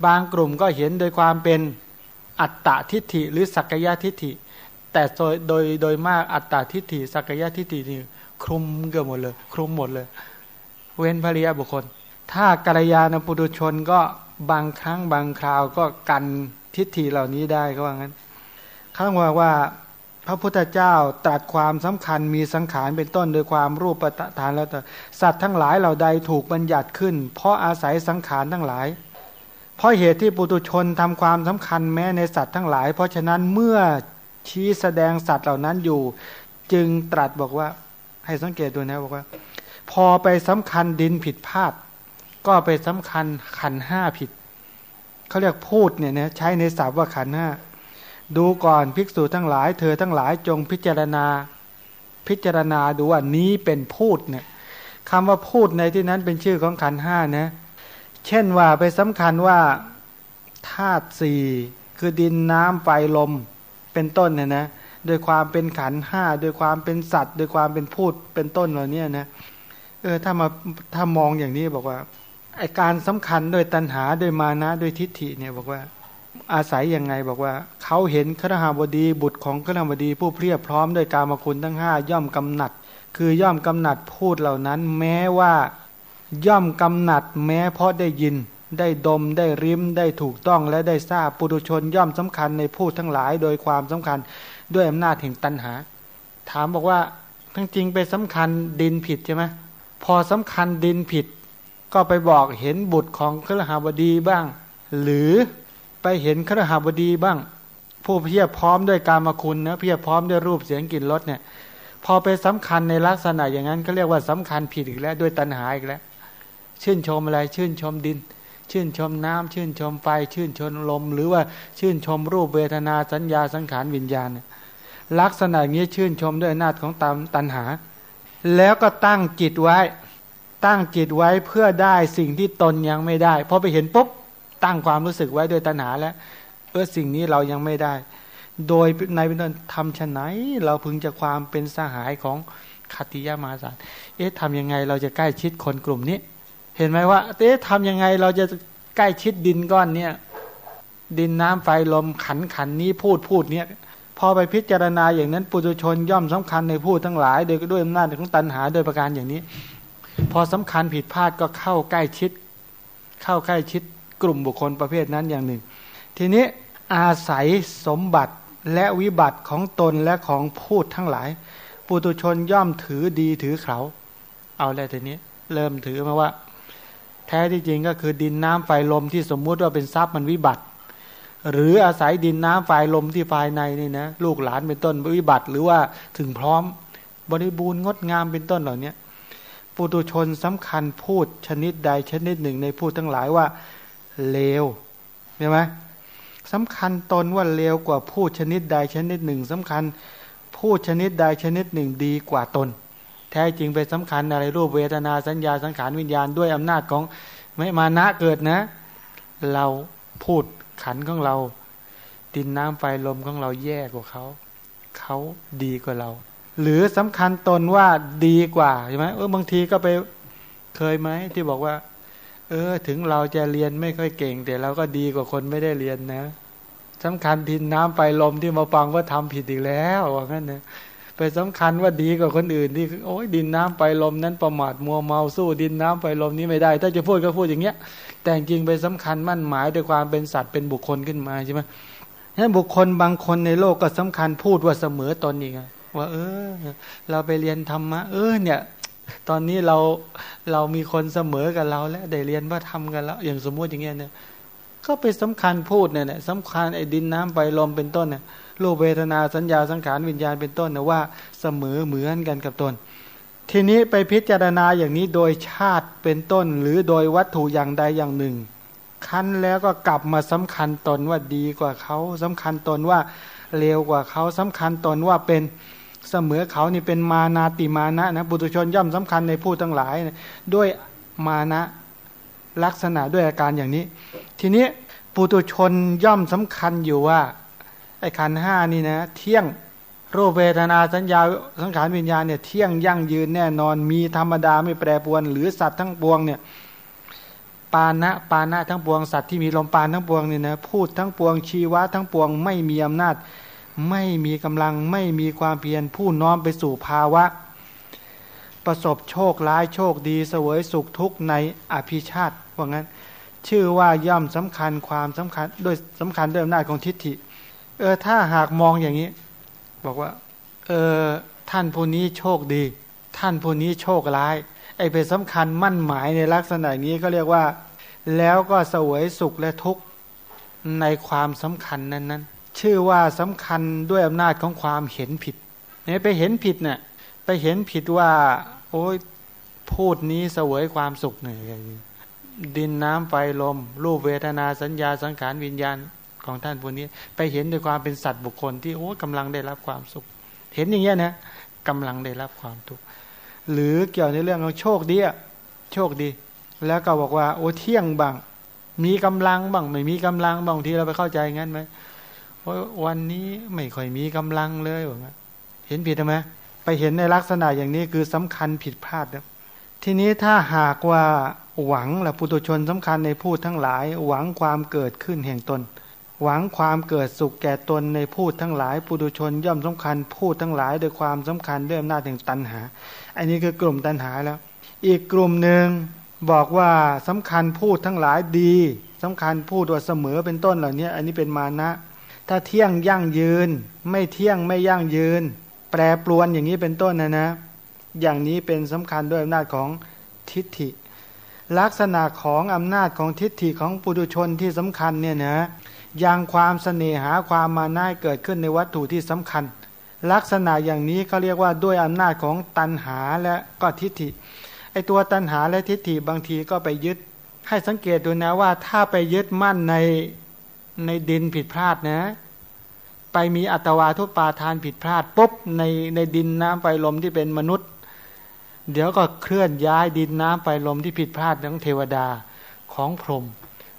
บางกลุ่มก็เห็นโดยความเป็นอัตตาทิฏฐิ หรือสักยะทิฏฐิ แต่โดยโดยโดยมากอัตตาทิฏฐิสักยะทิฏฐินี่คลุมเกือบหมดเลย คลุมหมดเลย เว้นภริยาบุคคล ถ้ากัลยาณปุถุชนก็บางครั้งบางคราวก็กันทิฏฐิเหล่านี้ได้ก็ว่างั้นเขาบอกว่า พระพุทธเจ้าตรัสความสำคัญมีสังขารเป็นต้นโดยความรูปประทานแล้วแต่สัตว์ทั้งหลายเหล่าใดถูกบัญญัติขึ้น เพราะอาศัยสังขารทั้งหลาย เพราะเหตุที่ปุตุชนทำความสำคัญแม้ในสัตว์ทั้งหลาย เพราะฉะนั้นเมื่อชี้แสดงสัตว์เหล่านั้นอยู่ จึงตรัสบอกว่าให้สังเกตดูนะบอกว่า พอไปสำคัญดินผิดพลาด ก็ไปสำคัญขันห้าผิดเขาเรียกพูดเนี่ยนะใช้ในศัพท์ว่าขันห้า ดูก่อนภิกษุทั้งหลาย เธอทั้งหลายจงพิจารณา พิจารณาดูว่านี้เป็นพูดเนี่ยคำว่าพูดในที่นั้นเป็นชื่อของขันห้านะ เช่นว่าไปสำคัญว่าธาตุสี่คือดินน้ำไฟลมเป็นต้นเนี่ยนะโดยความเป็นขันห้าโดยความเป็นสัตว์โดยความเป็นพูดเป็นต้นเหล่านี้นะเออถ้ามาถ้ามองอย่างนี้บอกว่าไอการสำคัญโดยตัณหาโดยมานะโดยทิฏฐิเนี่ยบอกว่า อาศัยยังไงบอกว่า เขาเห็นครหาบดีบุตรของครหาบดีผู้เพียบพร้อมด้วยการมคุณทั้งห้าย่อมกำหนัด คือย่อมกำหนัดพูดเหล่านั้น แม้ว่าย่อมกำหนัดแม้เพราะได้ยิน ได้ดมได้ริมได้ถูกต้องและได้ทราบปุถุชนย่อมสำคัญในพูดทั้งหลาย โดยความสำคัญด้วยอำนาจแห่งตัณหา ถามบอกว่าทั้งจริงไปสำคัญดินผิดใช่ไหมพอสำคัญดินผิด ก็ไปบอกเห็นบุตรของครหาบดีบ้าง หรือ ไปเห็นครหาบดีบ้าง ผู้เพียบพร้อมด้วยการมาคุณนะเพียบพร้อมด้วยรูปเสียงกลิ่นรสเนี่ย พอไปสำคัญในลักษณะอย่างนั้นก็เรียกว่าสำคัญผิดอีกแล้วด้วยตัณหาอีกแล้ว ชื่นชมอะไรชื่นชมดิน ชื่นชมน้ำชื่นชมไฟชื่นชมลม หรือว่าชื่นชมรูปเวทนาสัญญาสังขารวิญญาณ ลักษณะนี้ชื่นชมด้วยอำนาจของตามตัณหา แล้วก็ตั้งจิตไว้ ตั้งจิตไว้เพื่อได้สิ่งที่ตนยังไม่ได้พอไปเห็นปุ๊บ ตั้งความรู้สึกไว้โดยตัณหาแล้วเออสิ่งนี้เรายังไม่ได้ โดยในเป็นต้นทำชะไหน เราพึงจะความเป็นสหายของขัติยามาสารเอ๊ะทำยังไงเราจะใกล้ชิดคนกลุ่มนี้ เห็นไหมว่าเอ๊ะทำยังไงเราจะใกล้ชิดดินก้อนเนี้ยดินน้ำไฟลมขันขันนี้พูดพูดเนี้ยพอไปพิจารณาอย่างนั้นปุถุชนย่อมสำคัญในพูดทั้งหลาย โดยด้วยอำนาจของตัณหาโดยประการอย่างนี้ พอสำคัญผิดพลาดก็เข้าใกล้ชิด เข้าใกล้ชิด กลุ่มบุคคลประเภทนั้นอย่างหนึ่ง ทีนี้อาศัยสมบัติและวิบัติของตนและของพูดทั้งหลาย ปุตุชนย่อมถือดีถือเขา เอาแล้วทีนี้ เริ่มถือมาว่า แท้ที่จริงก็คือดินน้ำไฟลมที่สมมุติว่าเป็นทรัพย์มันวิบัติ หรืออาศัยดินน้ำไฟลมที่ภายในนี่นะลูกหลานเป็นต้นวิบัติ หรือว่าถึงพร้อม บริบูรณ์งดงามเป็นต้นเหล่านี้ปุตุชนสำคัญพูดชนิดใดชนิดหนึ่งในพูดทั้งหลายว่า เลวใช่ไหมสำคัญตนว่าเลวกว่าพูดชนิดใดชนิดหนึ่งสำคัญพูดชนิดใดชนิดหนึ่งดีกว่าตน แท้จริงไปสำคัญอะไรรูปเวทนาสัญญาสังขารวิญญาณด้วยอำนาจของไม่มานะเกิดนะ เราพูดขันของเรา ดินน้ำไฟลมของเราแย่กว่าเขาเขาดีกว่าเรา หรือสำคัญตนว่าดีกว่าใช่ไหมเออบางทีก็ไปเคยไหมที่บอกว่า ออ ถึงเราจะเรียนไม่ค่อยเก่ง แต่เราก็ดีกว่าคนไม่ได้เรียนนะสำคัญทินน้ำไปลมที่มาฟังว่าทำผิดอีกแล้วว่างั้นนะไปสำคัญว่าดีกว่าคนอื่นที่โอ้ยดินน้ำไปลมนั้นประมาทมัวเมาสู้ดินน้ำไปลมนี้ไม่ได้ ถ้าจะพูดก็พูดอย่างเงี้ย แต่จริงไปสำคัญมั่นหมายด้วยความเป็นสัตว์เป็นบุคคลขึ้นมาใช่ไหมนั้นบุคคลบางคนในโลกก็สำคัญพูดว่าเสมอตนอีกว่า เออ เราไปเรียนธรรมะเออเนี่ย ตอนนี้เรา เรามีคนเสมอกับเรา แล้วได้เรียนว่าทำกันแล้ว อย่างสมมุติอย่างเงี้ยเนี่ย ก็ไปสำคัญพูดเนี่ยสำคัญไอ้ดินน้ำไฟลมเป็นต้นเนี่ยรูปเวทนาสัญญาสังขารวิญญาณเป็นต้นนะว่าเสมอเหมือนกันกับตน ทีนี้ไปพิจารณาอย่างนี้โดยชาติเป็นต้น หรือโดยวัตถุอย่างใดอย่างหนึ่งคั้นแล้วก็กลับมาสำคัญตนว่าดีกว่าเขาสำคัญตนว่าเลวกว่าเขาสำคัญตนว่าเป็น เสมอเขานี่เป็นมานาติมานะนะบุตุชนย่อมสำคัญในผู้ทั้งหลาย ด้วยมานะลักษณะด้วยอาการอย่างนี้ ทีนี้ปุตุชนย่อมสำคัญอยู่ว่าไอ้ขันห้านี่นะ เที่ยงรูปเวทนาสัญญาสังขารวิญญาณเนี่ยเที่ยงยั่งยืนแน่นอนมีธรรมดาไม่แปรปวน หรือสัตว์ทั้งปวงเนี่ยปานะปานะทั้งปวงสัตว์ที่มีลมปานทั้งปวงเนี่ยนะพูดทั้งปวงชีวะทั้งปวงไม่มีอำนาจ ไม่มีกำลังไม่มีความเพียรผู้น้อมไปสู่ภาวะ ประสบโชคร้ายโชคดีเสวยสุขทุกข์ในอภิชาติว่างั้น ชื่อว่าย่อมสำคัญความสำคัญด้วยสำคัญด้วยอำนาจของทิฏฐิ เออถ้าหากมองอย่างนี้ บอกว่า เออท่านผู้นี้โชคดี ท่านผู้นี้โชคร้าย ไอ้เป็นสำคัญมั่นหมายในลักษณะนี้ก็เรียกว่า แล้วก็เสวยสุขและทุกข์ในความสำคัญนั้นนั้น ชื่อว่าสำคัญด้วยอำนาจของความเห็นผิดเนี่ยไปเห็นผิดเนี่ยไปเห็นผิดว่า โอ้ยพูดนี้เสวยความสุขเนี่ยดินน้ำไฟลม รูปเวทนาสัญญาสังขารวิญญาณของท่านพวกนี้ ไปเห็นด้วยความเป็นสัตว์บุคคลที่โอ้กำลังได้รับความสุข เห็นอย่างเงี้ยนะกำลังได้รับความทุกข์หรือเกี่ยวในเรื่องของโชคดีอะโชคดี แล้วก็บอกว่า โอ้เที่ยงบ้างมีกำลังบ้างไม่มีกำลังบางทีเราไปเข้าใจงั้นไหม ว่าวันนี้ไม่ค่อยมีกำลังเลยว่าเห็นผิดไหมไปเห็นในลักษณะอย่างนี้คือสำคัญผิดพลาดนะทีนี้ถ้าหากว่าหวังละปุตุชนสำคัญในพูดทั้งหลาย หวังความเกิดขึ้นแห่งตน หวังความเกิดสุขแก่ตนในพูดทั้งหลายปุตุชนย่อมสำคัญพูดทั้งหลายโดยความสำคัญด้วยอำนาจแห่งตัณหา อันนี้คือกลุ่มตัณหาแล้ว อีกกลุ่มหนึ่งบอกว่าสำคัญพูดทั้งหลายดีสำคัญพูดว่าเสมอเป็นต้นเหล่านี้อันนี้เป็นมานะ ถ้าเที่ยงยั่งยืน ไม่เที่ยงไม่ยั่งยืน แปรปรวนอย่างนี้เป็นต้นนะนะ อย่างนี้เป็นสำคัญด้วยอำนาจของทิฏฐิ ลักษณะของอำนาจของทิฏฐิของปุถุชนที่สำคัญเนี่ยนะยังความเสน่หาความมาน่าเกิดขึ้นในวัตถุที่สำคัญ ลักษณะอย่างนี้เขาเรียกว่าด้วยอำนาจของตัณหาและก็ทิฏฐิไอตัวตัณหาและทิฏฐิบางทีก็ไปยึด ให้สังเกตดูนะว่าถ้าไปยึดมั่นใน ในดินผิดพลาดนะ ไปมีอัตวาทุปาทานผิดพลาดปุ๊บในในดินน้ำไฟลมที่เป็นมนุษย์ เดี๋ยวก็เคลื่อนย้ายดินน้ำไฟลมที่ผิดพลาดทั้งเทวดาของพรหม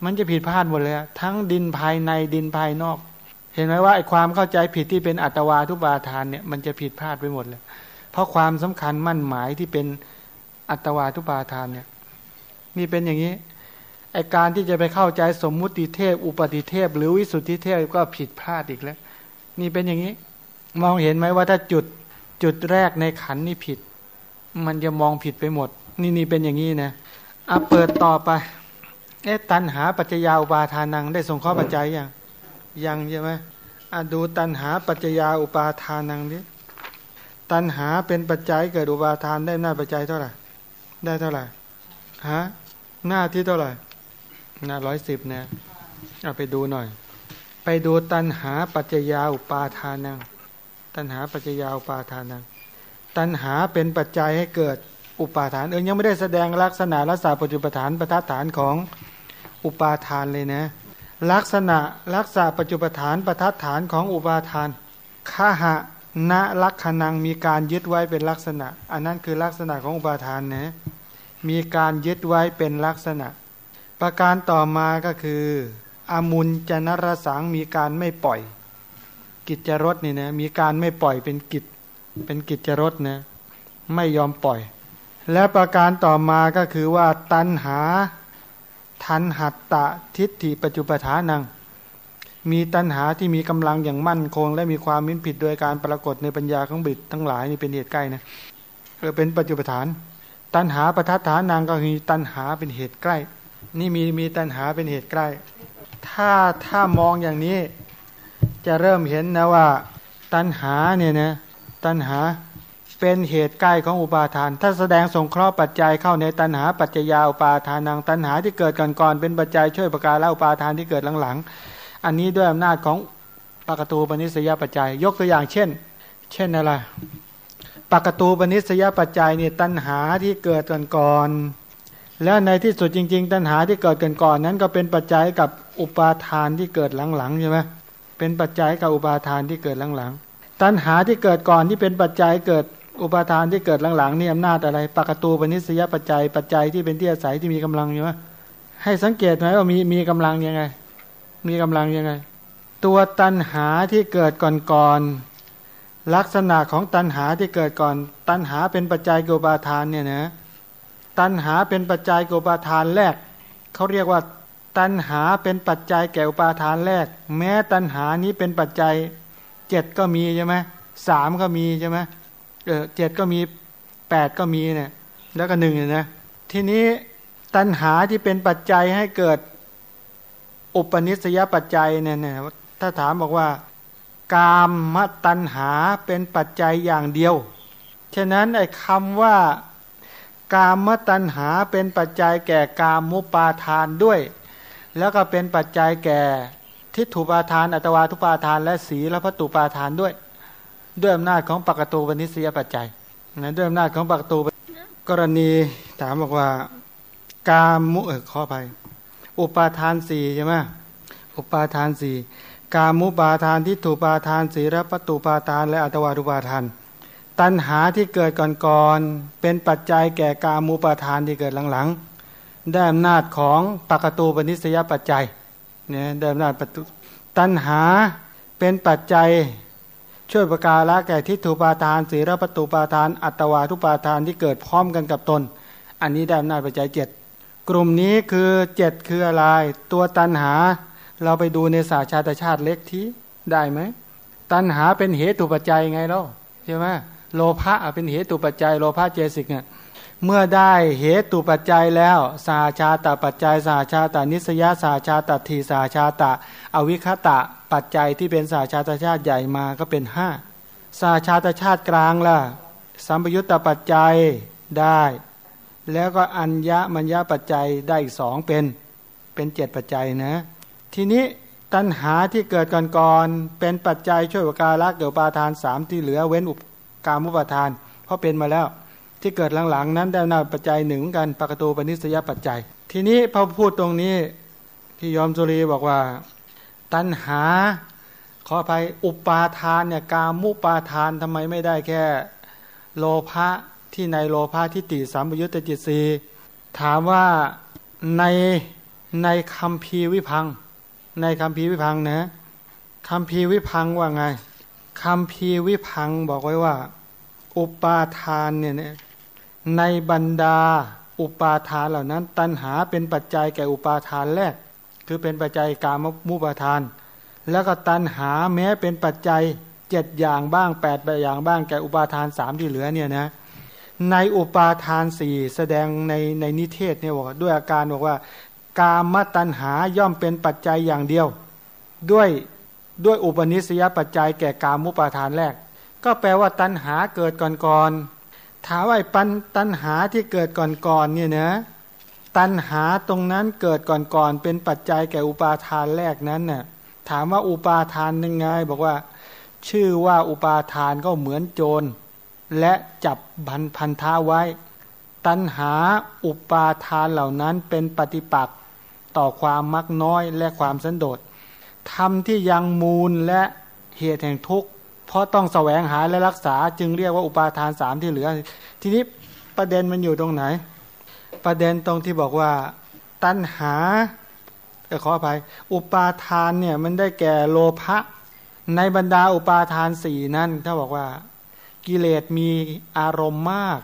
มันจะผิดพลาดหมดเลยทั้งดินภายในดินภายนอก เห็นไหมว่าไอความเข้าใจผิดที่เป็นอัตวาทุปาทานเนี่ยมันจะผิดพลาดไปหมดเลย เพราะความสำคัญมั่นหมายที่เป็นอัตวาทุปาทานเนี่ยนี่เป็นอย่างนี้ ไอการที่จะไปเข้าใจสมมุติเทพ อุปติเทพ หรือวิสุทธิเทพก็ผิดพลาดอีกแล้ว นี่เป็นอย่างนี้ มองเห็นไหมว่าถ้าจุดจุดแรกในขันนี่ผิด มันจะมองผิดไปหมด นี่นี่เป็นอย่างนี้นะอะเปิดต่อไปเอ๊ะตันหาปัจจยาอุปาทานังได้ส่งข้อปัจจัยยังยังใช่ไหมอะดูตันหาปัจจยาอุปาทานังดิตันหาเป็นปัจจัยเกิดอุปาทานได้หน้าปัจจัยเท่าไหร่ได้เท่าไหร่ฮะหน้าที่เท่าไหร่ หน้าร้อยสิบเนี่ยเอาไปดูหน่อย ไปดูตันหาปัจจยาอุปาทานัง ตันหาปัจจยาอุปาทานัง ตันหาเป็นปัจจัยให้เกิดอุปาทาน เออยังไม่ได้แสดงลักษณะลักษณะปัจจุปฐานประทัดฐานของอุปาทานเลยนะ ลักษณะลักษณะปัจจุปฐานประทัดฐานของอุปาทานข้าหะณลักขณังมีการยึดไว้เป็นลักษณะ อันนั้นคือลักษณะของอุปาทานนะมีการยึดไว้เป็นลักษณะ ประการต่อมาก็คืออามุลจนรสังมีการไม่ปล่อย กิจรสนี่นะมีการไม่ปล่อยเป็นกิจเป็นกิจรสนะไม่ยอมปล่อย และประการต่อมาก็คือว่าตันหาทันหัตตะทิฏฐิปัจจุปทานัง มีตัณหาที่มีกำลังอย่างมั่นคง และมีความมิ้นผิดโดยการปรากฏในปัญญาของบิดทั้งหลายนี่เป็นเหตุใกล้นะเออเป็นปัจจุบันตัณหาประทัดฐานนางก็มีตัณหาเป็นเหตุใกล้ นี่มีมีตัณหาเป็นเหตุใกล้ ถ้าถ้ามองอย่างนี้ จะเริ่มเห็นนะว่า ตัณหาเนี่ยนะตัณหาเป็นเหตุใกล้ของอุปาทาน ถ้าแสดงสงเคราะห์ปัจจัยเข้าในตัณหาปัจจยาอุปาทานังตัณหาที่เกิดก่อนก่อนเป็นปัจจัยช่วยประการและอุปาทานที่เกิดหลังๆ อันนี้ด้วยอำนาจของปากตูปนิสยปัจจัย ยกตัวอย่างเช่น เช่นอะไรปากตูปนิสยปัจจัยเนี่ยตัณหาที่เกิดก่อนก่อน แล้วในที่สุดจริง ๆ ตัณหาที่เกิดก่อนก่อนนั้น ก็เป็นปัจจัยกับอุปาทานที่เกิดหลังๆใช่ไหมเป็นปัจจัยกับอุปาทานที่เกิดหลังๆ ตัณหาที่เกิดก่อนที่เป็นปัจจัยเกิดอุปาทานที่เกิดหลังๆนี่อำนาจอะไรปากตูปนิสยปัจจัยปัจจัยที่เป็นที่อาศัยที่มีกำลังอยู่ไหมให้สังเกตไหมว่ามีมีกำลังยังไง มีกำลังยังไง ตัวตันหาที่เกิดก่อนก่อนลักษณะของตันหาที่เกิดก่อน ตันหาเป็นปัจจัยโกบาทานเนี่ยนะ ตันหาเป็นปัจจัยโกบาทานแรกเขาเรียกว่าตันหาเป็นปัจจัยแก่อุปาทานแรก แม้ตันหานี้เป็นปัจจัยเจ็ดก็มีใช่ไหมสามก็มีใช่ไหมเออเจ็ดก็มีแปดก็มีเนี่ยแล้วก็หนึ่งเนี่ยนะทีนี้ตันหาที่เป็นปัจจัยให้เกิดอุปนิสัยปัจจัยเนี่ยนะถ้าถามบอกว่า กามมตัณหาเป็นปัจจัยอย่างเดียว ฉะนั้นไอ้คำว่า กามตัณหาเป็นปัจจัยแก่กามมุปาทานด้วย แล้วก็เป็นปัจจัยแก่ทิฏฐุปาทานอัตวาทุปาทาน และสีและพัตุปาทานด้วย ด้วยอำนาจของปกตูปนิสยปัจจัยนะด้วยอำนาจของปกตูกรณีถามบอกว่ากามมุเออข้อไป อุปาทานสี่ใช่ไหมอุปาทานสี่กามุปาทานทิฏฐุปาทานสีและพัตุปาทาน และอัตวาทุปาทาน ตัณหาที่เกิดก่อนๆเป็นปัจจัยแก่กามุปาทานที่เกิดหลังๆได้อำนาจของปกตูปนิสยปัจจัยเนี่ยได้อำนาจปตุตัณหาเป็นปัจจัยช่วยประกาละแก่ทิฏฐุปาทานสีรปตุปาทาน อัตวาทุปาทานที่เกิดพร้อมกันกับตน อันนี้ได้อำนาจปัจจัยเจ็ดกลุ่มนี้คือเจ็ดคืออะไรตัวตัณหา เราไปดูในศาสตร์ชาติชาติเล็กที่ได้ไหมตัณหาเป็นเหตุปัจจัยไงเล่าใช่ไหม โลภะเป็นเหตุปัจจัยโลภะเจสิกเนี่ยเมื่อได้เหตุปัจจัยแล้ว สาชาตปัจจัย สาชาตานิสยาสาชาตทีสาชาตะ อวิคตะปัจจัยที่เป็นสาชาตชาติใหญ่มาก็เป็นห้าสาชาตชาติกลางล่ะสัมปยุตตปัจจัยได้ แล้วก็อัญญมัญญปัจจัยได้อีกสองเป็นเป็นเจ็ดปัจจัยนะ ทีนี้ตัณหาที่เกิดก่อนก่อนเป็นปัจจัยช่วยการละเกิดปาทานสามที่เหลือเว้นอุป กามุปาทาน เพราะเป็นมาแล้วที่เกิดหลังๆ นั้นได้นาปัจจัยหนึ่งกันปกตูปนิสยปัจจัย ทีนี้พอพูดตรงนี้ที่ยอมสุรีบอกว่า ตัณหาขอไปอุปาทานเนี่ยกามุปาทานทำไมไม่ได้แค่โลภะที่ในโลภะทิฏฐิสามยุตตจิตสีถามว่าในในคำพีวิพัง ในคำพีวิพังนะคำพีวิพังว่าไง คำพีวิพังบอกไว้ว่า อุปาทานเนี่ยในบรรดาอุปาทานเหล่านั้น ตัณหาเป็นปัจจัยแก่อุปาทานแรก คือเป็นปัจจัยกามมุปาทาน แล้วก็ตัณหาแม้เป็นปัจจัยเจ็ดอย่างบ้างแปดอย่างบ้างแก่อุปาทานสามที่เหลือเนี่ยนะในอุปาทานสี่แสดงในในนิเทศเนี่ยบอกด้วยอาการบอกว่า กามตัณหาย่อมเป็นปัจจัยอย่างเดียว ด้วย ด้วยอุปนิสัยปัจจัยแก่กามุปาทานแรก ก็แปลว่าตัณหาเกิดก่อนๆถามว่าปันตัณหาที่เกิดก่อนๆเนี่ยนะตัณหาตรงนั้นเกิดก่อนๆเป็นปัจจัยแก่อุปาทานแรกนั้นน่ะถามว่าอุปาทานยังไง บอกว่า ชื่อว่าอุปาทานก็เหมือนโจร และจับพันพันธาไว้ ตัณหาอุปาทานเหล่านั้นเป็นปฏิปักษ์ต่อความมักน้อยและความสันโดษ ธรรมที่ยังมูลและเหตุแห่งทุกข์เพราะต้องแสวงหาและรักษา จึงเรียกว่าอุปาทานสามที่เหลือ ทีนี้ประเด็นมันอยู่ตรงไหน ประเด็นตรงที่บอกว่าตัณหาขออภัยอุปาทานเนี่ยมันได้แก่โลภะในบรรดาอุปาทานสี่นั้นถ้าบอกว่ากิเลสมีอารมณ์มาก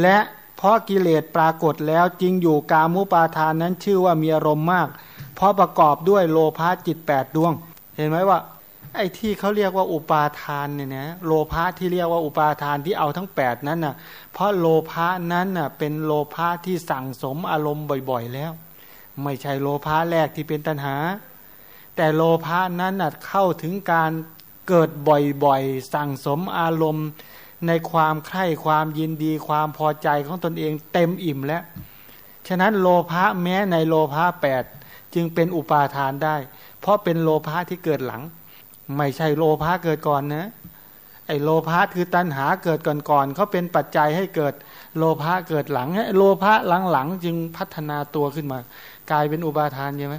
และเพราะกิเลสปรากฏแล้วจริงอยู่กามุปาทานนั้นชื่อว่ามีอารมณ์มาก เพราะประกอบด้วยโลภะจิตแปดดวง เห็นไหมว่า ไอ้ที่เขาเรียกว่าอุปาทานเนี่ยนะโลภะที่เรียกว่าอุปาทานที่เอาทั้งแปดนั้นน่ะ เพราะโลภะนั้นน่ะเป็นโลภะที่สั่งสมอารมณ์บ่อย ๆ แล้ว ไม่ใช่โลภะแรกที่เป็นตัณหา แต่โลภะนั้นน่ะเข้าถึงการเกิดบ่อยๆ สั่งสมอารมณ์ในความใคร่ความยินดีความพอใจของตนเองเต็มอิ่มแล้ว ฉะนั้นโลภะแม้ในโลภะแปด จึงเป็นอุปาทานได้ เพราะเป็นโลภะที่เกิดหลัง ไม่ใช่โลภะเกิดก่อนนะไอโลภะคือตัณหาเกิดก่อนก่อนเขาเป็นปัจจัยให้เกิดโลภะเกิดหลังโลภะหลังๆจึงพัฒนาตัวขึ้นมา กลายเป็นอุปาทานใช่ไหม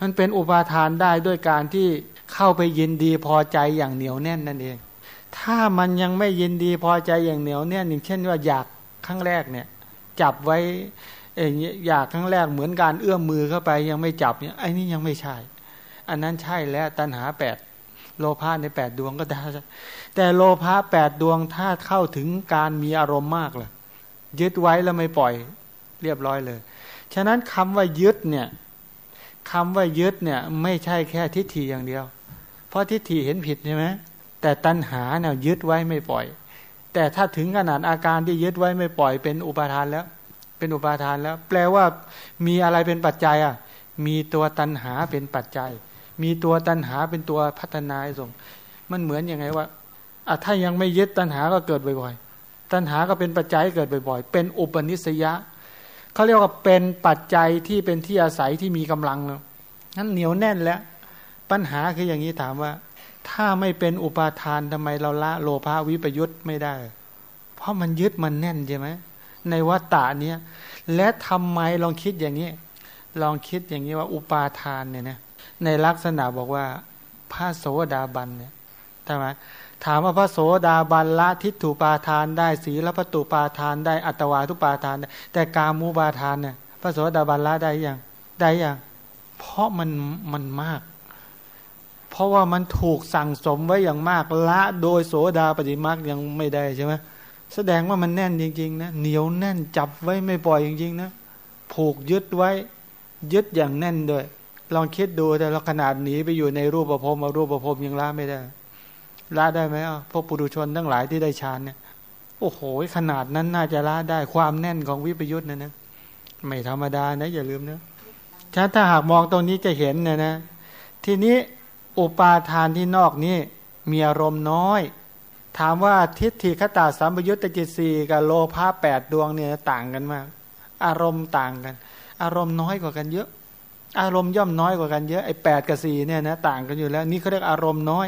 มันเป็นอุปาทานได้ด้วยการที่เข้าไปยินดีพอใจอย่างเหนียวแน่นนั่นเอง ถ้ามันยังไม่ยินดีพอใจอย่างเหนียวแน่นอย่างเช่นว่าอยากครั้งแรกเนี่ย จับไว้ องอยากครั้งแรกเหมือนการเอื้อมมือเข้าไปยังไม่จับเนี่ยไอ้นี่ยังไม่ใช่ อันนั้นใช่แล้วตัณหาแปดโลภะในแปดดวงก็ได้ แต่โลภะแปดดวงถ้าเข้าถึงการมีอารมณ์มากล่ะยึดไว้แล้วไม่ปล่อยเรียบร้อยเลย ฉะนั้นคำว่ายึดเนี่ยคำว่ายึดเนี่ยไม่ใช่แค่ทิฏฐิอย่างเดียว เพราะทิฏฐิเห็นผิดใช่ไหมแต่ตัณหาเนี่ยยึดไว้ไม่ปล่อย แต่ถ้าถึงขนาดอาการที่ยึดไว้ไม่ปล่อยเป็นอุปทานแล้ว เป็นอุปาทานแล้ว แปลว่ามีอะไรเป็นปัจจัยอะ มีตัวตันหาเป็นปัจจัย มีตัวตันหาเป็นตัวพัฒนาส่ง มันเหมือนอยังไงว่าอะถ้ายังไม่ยึดตันหาก็เกิดบ่อยๆ ตัณหาก็เป็นปัจจัยเกิดบ่อยๆ เป็นอุปนิสัยะเขาเรียกว่าเป็นปัจจัยที่เป็นที่อาศัยที่มีกำลังนั้นเหนียวแน่นแล้ว ปัญหาคืออย่างนี้ถามว่า ถ้าไม่เป็นอุปาทานทำไมเราละโลภะวิปยุทธไม่ได้ เพราะมันยึดมันแน่นใช่ไหม ในวัฏฏะเนี้ยและทำไมลองคิดอย่างนี้ ลองคิดอย่างนี้ว่าอุปาทานเนี่ยนะในลักษณะบอกว่าพระโสดาบันเนี่ยใช่ไหมถามว่าพระโสดาบันละทิฏฐุปาทานได้สีละประตูปาทานได้อัตวาทุปาทานได้แต่กามูปาทานเนี่ยพระโสดาบันละได้ยังได้ยังเพราะมันมันมาก เพราะว่ามันถูกสั่งสมไว้อย่างมากละโดยโสดาปฏิมาคยังไม่ได้ใช่ไหม แสดงว่ามันแน่นจริงๆนะเหนียวแน่นจับไว้ไม่ปล่อยจริงๆนะผูกยึดไว้ ยึดอย่างแน่นด้วย ลองคิดดูแต่เราขนาดหนีไปอยู่ในรูปประพรมเอารูปประพรมยังละไม่ได้ละได้ไหมอะพวกปุถุชนทั้งหลายที่ได้ฌานเนี่ยโอ้โห ขนาดนั้นน่าจะละได้ความแน่นของวิปยุทธ์นะนะไม่ธรรมดานะ อย่าลืมนะถ้าถ้าหากมองตรงนี้จะเห็นนะนะ ทีนี้อุปาทานที่นอกนี้มีอารมณ์น้อย ถามว่าทิฏฐิคตาสัมปยุตตจิตสีกับโลภะแปดดวงเนี่ยต่างกันมาก อารมณ์ต่างกัน อารมณ์น้อยกว่ากันเยอะ อารมณ์ย่อมน้อยกว่ากันเยอะไอ้แปดกับสี่เนี่ยนะต่างกันอยู่แล้ว นี่เขาเรียกอารมณ์น้อย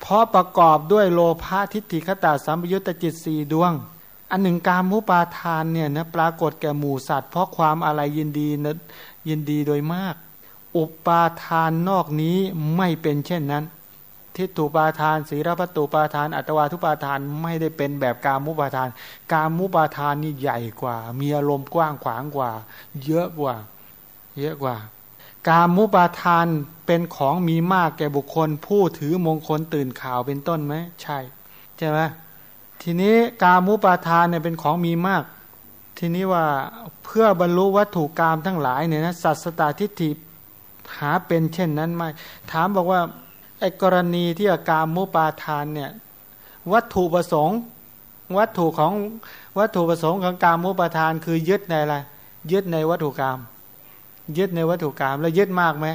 เพราะประกอบด้วยโลภะทิฏฐิคตาสัมปยุตตจิตสี่ดวง อันหนึ่งการมุปาทานเนี่ยนะปรากฏแก่หมู่สัตว์ เพราะความอะไรยินดีนะยินดีโดยมาก อุปาทานนอกนี้ไม่เป็นเช่นนั้น ทิฏฐุปาทานศีรพัตตุปาทาน อัตวาทุปาทานไม่ได้เป็นแบบการมุปาทาน การมุปาทานนี่ใหญ่กว่า มีอารมณ์กว้างขวางกว่า เยอะกว่า เยอะกว่า การมุปาทานเป็นของมีมากแก่บุคคล ผู้ถือมงคลตื่นข่าวเป็นต้นไหมใช่ใช่ไหมทีนี้การมุปาทานเนี่ยเป็นของมีมาก ทีนี้ว่าเพื่อบรรลุวัตถุกรรมทั้งหลายเนี่ยนะสัตสตาทิฏฐิหาเป็นเช่นนั้นไหมถามบอกว่า ไอ้กรณีที่อาการมุปาทานเนี่ยวัตถุประสงค์ วัตถุของวัตถุประสงค์ของการมุปาทานคือยึดในอะไรยึดในวัตถุกรรมยึดในวัตถุกรรมแล้วยึดมากไหม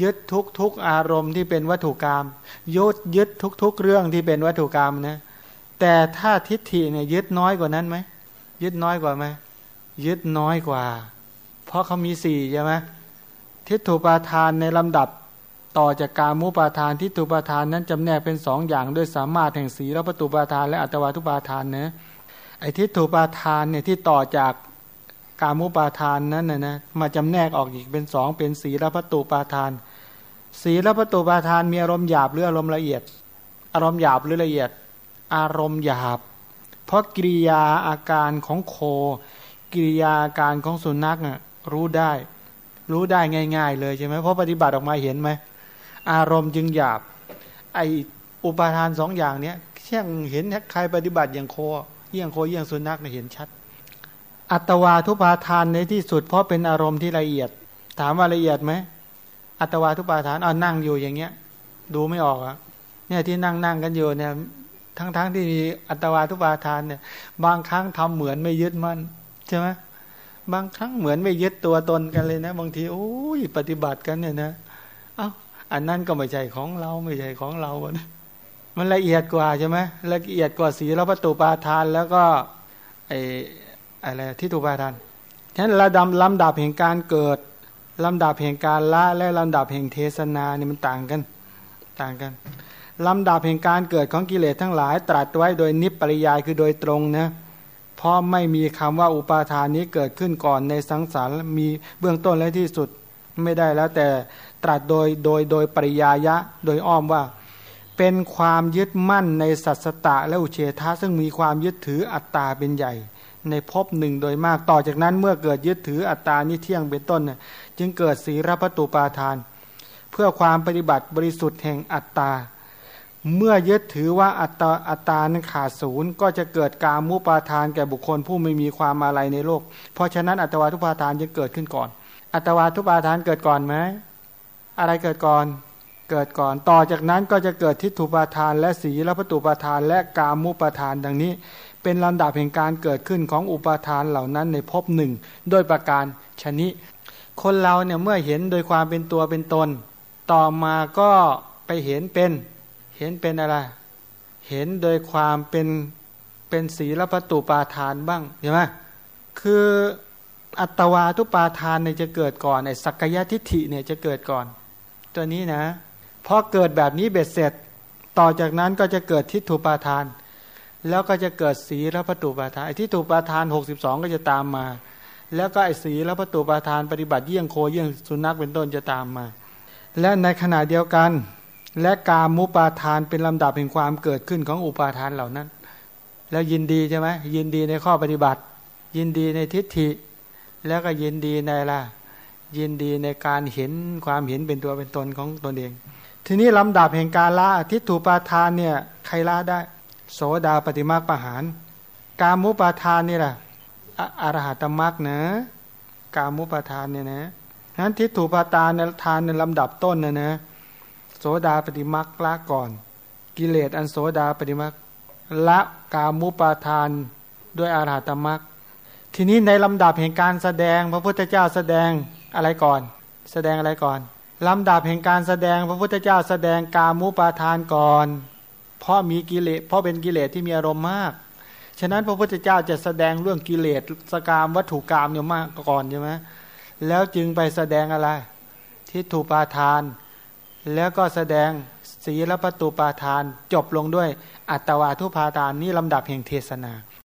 ยึดทุกทุกอารมณ์ที่เป็นวัตถุกรรมยึดยึดทุกทุกเรื่องที่เป็นวัตถุกรรมนะแต่ถ้าทิฏฐิเนี่ยยึดน้อยกว่านั้นไหมยึดน้อยกว่าไหมยึดน้อยกว่า เพราะเขามีสี่ใช่ไหมทิฏฐุปาทานในลำดับ ต่อจากการมุปาทานทิฏฐุปาทานนั้นจำแนกเป็นสองอย่างด้วยสามารถแห่งสีและประตูปาทานและอัตวาทุปาทานนะไอ้ทิฏฐุปาทานเนี่ยที่ต่อจากกามุปาทานนั้นนะนะมาจำแนกออกอีกเป็นสองเป็นสีละประตูปาทาน สีละประตูปาทานมีอารมณ์หยาบหรืออารมณ์ละเอียด อารมณ์หยาบหรือละเอียด อารมณ์หยาบ เพราะกิริยาอาการของโค กิริยาอาการของสุนัขอะรู้ได้ รู้ได้ง่าย ๆ เลยใช่ไหมเพราะปฏิบัติออกมาเห็นไหม อารมณ์จึงหยาบ ไออุปาทานสองอย่างเนี้ยเช่งเห็นใครปฏิบัติอย่างโคเยี่ยงโคเยี่ยงสุนัขเนี่ยเห็นชัด อัตวาทุปาทานในที่สุด เพราะเป็นอารมณ์ที่ละเอียด ถามว่าละเอียดไหมอัตวาทุปาทานเอานั่งอยู่อย่างเงี้ย ดูไม่ออกอะเนี่ยที่นั่งนั่งกันอยู่เนี่ยทั้งๆทที่มีอัตวาทุปาทานเนี่ยบางครั้งทำเหมือนไม่ยึดมั่นใช่ไหมบางครั้งเหมือนไม่ยึดตัวตนกันเลยนะ บางทีโอ้ยปฏิบัติกันเนี่ยนะเอา้า อันนั้นก็ไม่ใช่ของเราไม่ใช่ของเรา มันละเอียดกว่าใช่ไหมละเอียดกว่าสีแล้วประตูปาทานแล้วก็ไออะไรที่ถูกปาทานฉะนั้นระดับลำดับแห่งการเกิดลำดับแห่งการละและลำดับแห่งเทศนานี่มันต่างกันต่างกันลำดับแห่งการเกิดของกิเลสทั้งหลาย ตรัสไว้โดยนิปปริยายคือโดยตรงนะเพราะไม่มีคำว่าอุปาทานนี้เกิดขึ้นก่อนในสังสารมีเบื้องต้นและที่สุดไม่ได้แล้วแต่ ตรัสโดยโดยโดยปริยายะโดยอ้อมว่า เป็นความยึดมั่นในสัตสตะและอุเฉทะซึ่งมีความยึดถืออัตตาเป็นใหญ่ ในภพหนึ่งโดยมากต่อจากนั้นเมื่อเกิดยึดถืออัตตานิเที่ยงเป็นต้นจึงเกิดสีรพัตุปาทาน เพื่อความปฏิบัติบริสุทธิ์แห่งอัตตาเมื่อยึดถือว่าอัตตาอัตตานั้นขาดศูนย์ก็จะเกิดการมุปาทานแก่บุคคลผู้ไม่มีความอะไรในโลก เพราะฉะนั้นอัตวาทุปาทานจึงเกิดขึ้นก่อน อัตวาทุปาทานเกิดก่อนไหม อะไรเกิดก่อน เกิดก่อน ต่อจากนั้นก็จะเกิดทิฏฐุปาทาน และสีรพัตุปาทาน และกามุปาทานดังนี้ เป็นลำดับแห่งการเกิดขึ้นของอุปาทานเหล่านั้นในภพหนึ่งโดยประการชนิ คนเราเนี่ยเมื่อเห็นโดยความเป็นตัวเป็นตน ต่อมาก็ไปเห็นเป็น เห็นเป็นอะไร เห็นโดยความเป็นเป็นสีลประตูปาทานบ้างเห็นไหมคืออัตวาทุปาทานเนี่ยจะเกิดก่อนไอ้สักยะทิฏฐิเนี่ยจะเกิดก่อน ตัวนี้นะพอเกิดแบบนี้เบ็ดเสร็จ ต่อจากนั้นก็จะเกิดทิฏฐุปาทาน แล้วก็จะเกิดสีลประตูปาทานไอ้ทิฏฐุปาทาน 62 ก็จะตามมา แล้วก็ไอ้สีลประตูปาทานปฏิบัติเยี่ยงโคเยี่ยงสุนัขเป็นต้นจะตามมา และในขณะเดียวกัน และกามุปาทานเป็นลำดับแห่งความเกิดขึ้นของอุปาทานเหล่านั้น แล้วยินดีใช่ไหมยินดีในข้อปฏิบัติ ยินดีในทิฏฐิ แล้วก็ยินดีในละ ยินดีในการเห็นความเห็นเป็นตัวเป็นตนของตนเอง ทีนี้ลำดับแห่งการละทิฏฐุปาทานเนี่ยใครละได้ โสดาปฏิมาประหาร กามุปาทานนี่แหละออรหัตมรรคนะ กามุปาทานเนี่ยนะนั้นทิฏฐุปาทานในทานในลำดับต้นนะนะโสดาปฏิมาละก่อน กิเลสอันโสดาปฏิมาละกามุปาทานด้วยอรหัตมรรคทีนี้ในลำดับแห่งการแสดงพระพุทธเจ้าแสดง อะไรก่อน แสดงอะไรก่อนลำดับแห่งการแสดงพระพุทธเจ้าแสดงกามุปาทานก่อน เพราะมีกิเลสเพราะเป็นกิเลสที่มีอารมณ์มาก ฉะนั้นพระพุทธเจ้าจะแสดงเรื่องกิเลสสกามวัตถุกรรมเนี่ยมากก่อนใช่ไหมแล้วจึงไปแสดงอะไรทิฏฐุปาทาน แล้วก็แสดงศีลประตูปาทาน จบลงด้วยอัตวาทุปาทานนี่ลำดับแห่งเทศนา